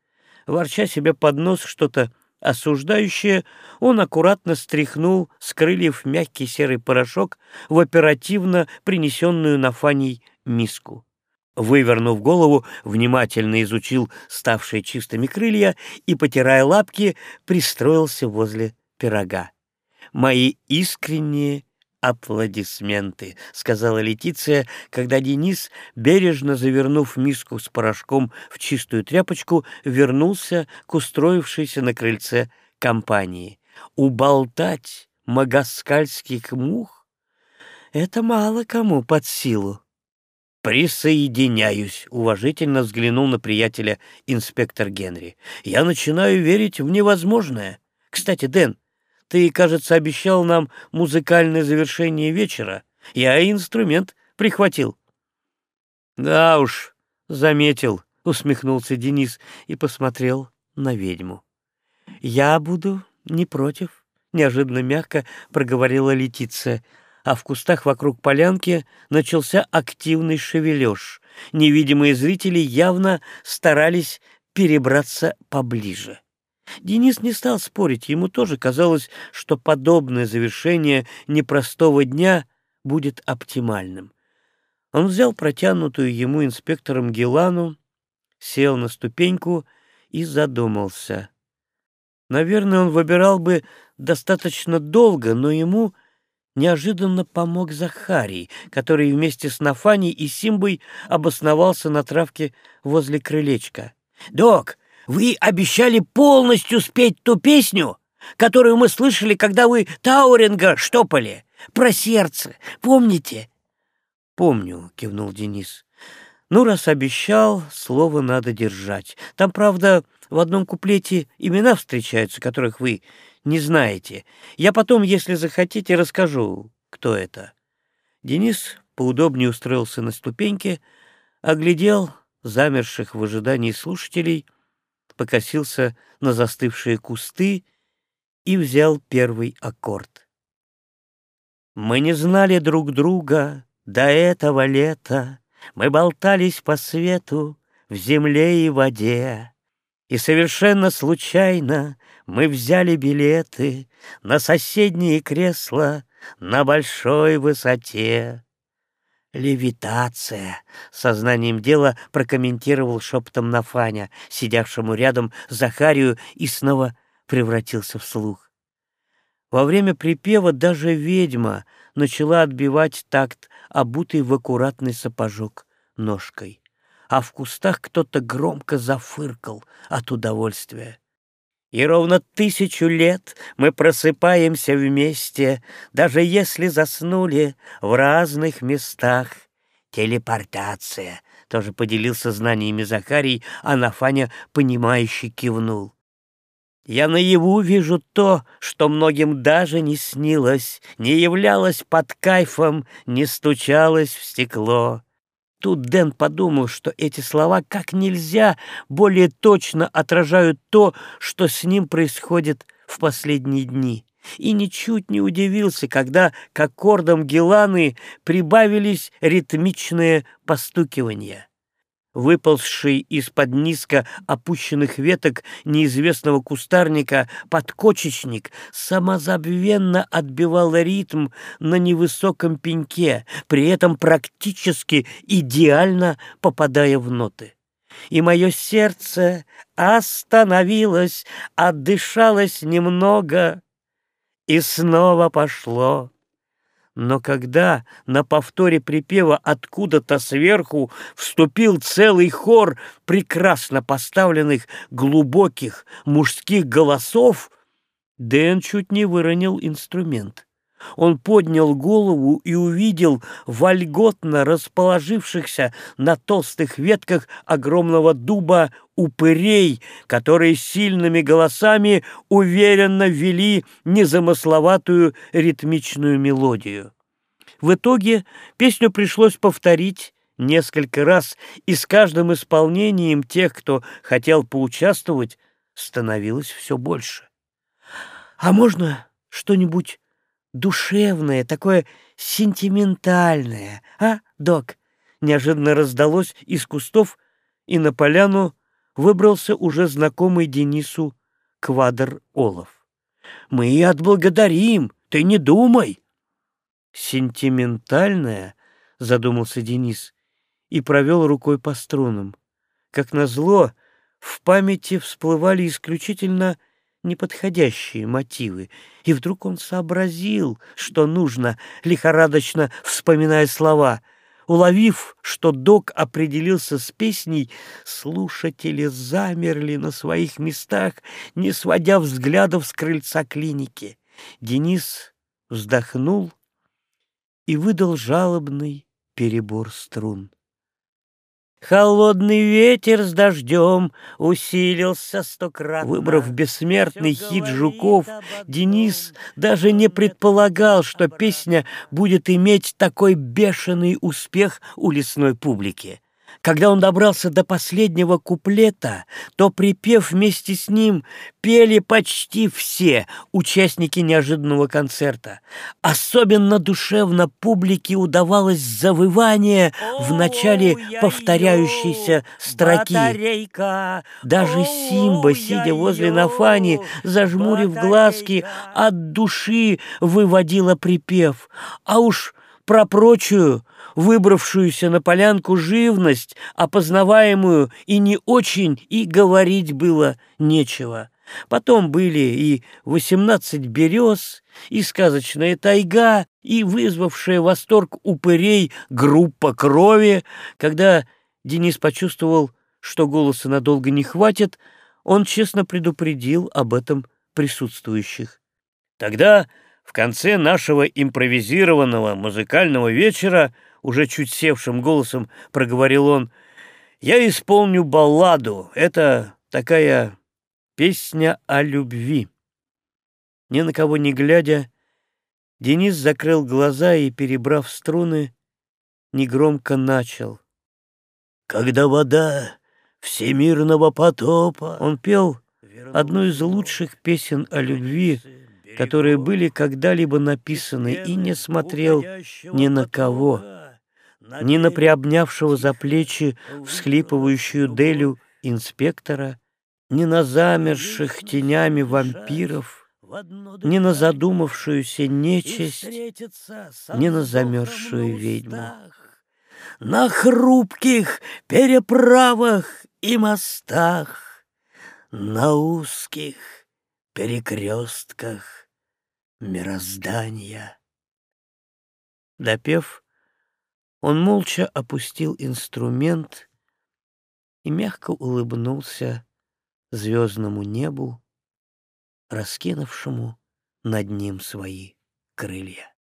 Ворча себе под нос что-то осуждающее, он аккуратно стряхнул с крыльев мягкий серый порошок в оперативно принесенную на Фаней миску. Вывернув голову, внимательно изучил ставшие чистыми крылья и, потирая лапки, пристроился возле пирога. «Мои искренние аплодисменты», — сказала Летиция, когда Денис, бережно завернув миску с порошком в чистую тряпочку, вернулся к устроившейся на крыльце компании. «Уболтать магаскальских мух — это мало кому под силу». «Присоединяюсь», — уважительно взглянул на приятеля инспектор Генри. «Я начинаю верить в невозможное. Кстати, Дэн, ты, кажется, обещал нам музыкальное завершение вечера. Я инструмент прихватил». «Да уж, заметил», — усмехнулся Денис и посмотрел на ведьму. «Я буду не против», — неожиданно мягко проговорила Летиция а в кустах вокруг полянки начался активный шевележ. Невидимые зрители явно старались перебраться поближе. Денис не стал спорить, ему тоже казалось, что подобное завершение непростого дня будет оптимальным. Он взял протянутую ему инспектором Гелану, сел на ступеньку и задумался. Наверное, он выбирал бы достаточно долго, но ему неожиданно помог Захарий, который вместе с Нафаней и Симбой обосновался на травке возле крылечка. «Док, вы обещали полностью спеть ту песню, которую мы слышали, когда вы Тауринга штопали, про сердце, помните?» «Помню», — кивнул Денис. «Ну, раз обещал, слово надо держать. Там, правда, в одном куплете имена встречаются, которых вы не знаете. Я потом, если захотите, расскажу, кто это». Денис поудобнее устроился на ступеньке, оглядел замерших в ожидании слушателей, покосился на застывшие кусты и взял первый аккорд. Мы не знали друг друга до этого лета, мы болтались по свету в земле и воде, и совершенно случайно мы взяли билеты на соседние кресла на большой высоте. «Левитация!» — сознанием дела прокомментировал шепотом Нафаня, сидявшему рядом Захарию, и снова превратился в слух. Во время припева даже ведьма начала отбивать такт, обутый в аккуратный сапожок ножкой, а в кустах кто-то громко зафыркал от удовольствия. И ровно тысячу лет мы просыпаемся вместе, даже если заснули в разных местах. Телепортация, тоже поделился знаниями Захарий, а Нафаня, понимающе кивнул. Я наяву вижу то, что многим даже не снилось, не являлось под кайфом, не стучалось в стекло. Тут Дэн подумал, что эти слова как нельзя более точно отражают то, что с ним происходит в последние дни. И ничуть не удивился, когда к аккордам Геланы прибавились ритмичные постукивания выползший из-под низко опущенных веток неизвестного кустарника подкочечник самозабвенно отбивал ритм на невысоком пеньке, при этом практически идеально попадая в ноты. И мое сердце остановилось, отдышалось немного и снова пошло. Но когда на повторе припева откуда-то сверху вступил целый хор прекрасно поставленных глубоких мужских голосов, Дэн чуть не выронил инструмент. Он поднял голову и увидел вольготно расположившихся на толстых ветках огромного дуба упырей, которые сильными голосами уверенно вели незамысловатую ритмичную мелодию. В итоге песню пришлось повторить несколько раз, и с каждым исполнением тех, кто хотел поучаствовать, становилось все больше. «А можно что-нибудь душевное, такое сентиментальное, а, док?» Неожиданно раздалось из кустов, и на поляну выбрался уже знакомый Денису Квадр Олов. «Мы и отблагодарим, ты не думай!» «Сентиментальное?» — задумался Денис и провел рукой по струнам. Как назло, в памяти всплывали исключительно неподходящие мотивы, и вдруг он сообразил, что нужно, лихорадочно вспоминая слова. Уловив, что док определился с песней, слушатели замерли на своих местах, не сводя взглядов с крыльца клиники. Денис вздохнул и выдал жалобный перебор струн. Холодный ветер с дождем усилился стократно. Выбрав бессмертный хит Жуков, Денис даже не предполагал, что песня будет иметь такой бешеный успех у лесной публики. Когда он добрался до последнего куплета, то, припев вместе с ним, пели почти все участники неожиданного концерта. Особенно душевно публике удавалось завывание в начале повторяющейся строки. Даже Симба, сидя возле Нафани, зажмурив глазки, от души выводила припев. А уж про прочую выбравшуюся на полянку живность, опознаваемую и не очень, и говорить было нечего. Потом были и восемнадцать берез, и сказочная тайга, и вызвавшая восторг упырей группа крови. Когда Денис почувствовал, что голоса надолго не хватит, он честно предупредил об этом присутствующих. Тогда в конце нашего импровизированного музыкального вечера уже чуть севшим голосом проговорил он, «Я исполню балладу. Это такая песня о любви». Ни на кого не глядя, Денис закрыл глаза и, перебрав струны, негромко начал. «Когда вода всемирного потопа...» Он пел одну из лучших песен о любви, которые были когда-либо написаны, и не смотрел ни на кого ни на приобнявшего за плечи всхлипывающую Делю инспектора, ни на замерших тенями вампиров, ни на задумавшуюся нечисть, ни на замерзшую ведьму. На хрупких переправах и мостах, на узких перекрестках мироздания. Допев, он молча опустил инструмент и мягко улыбнулся звездному небу, раскинувшему над ним свои крылья.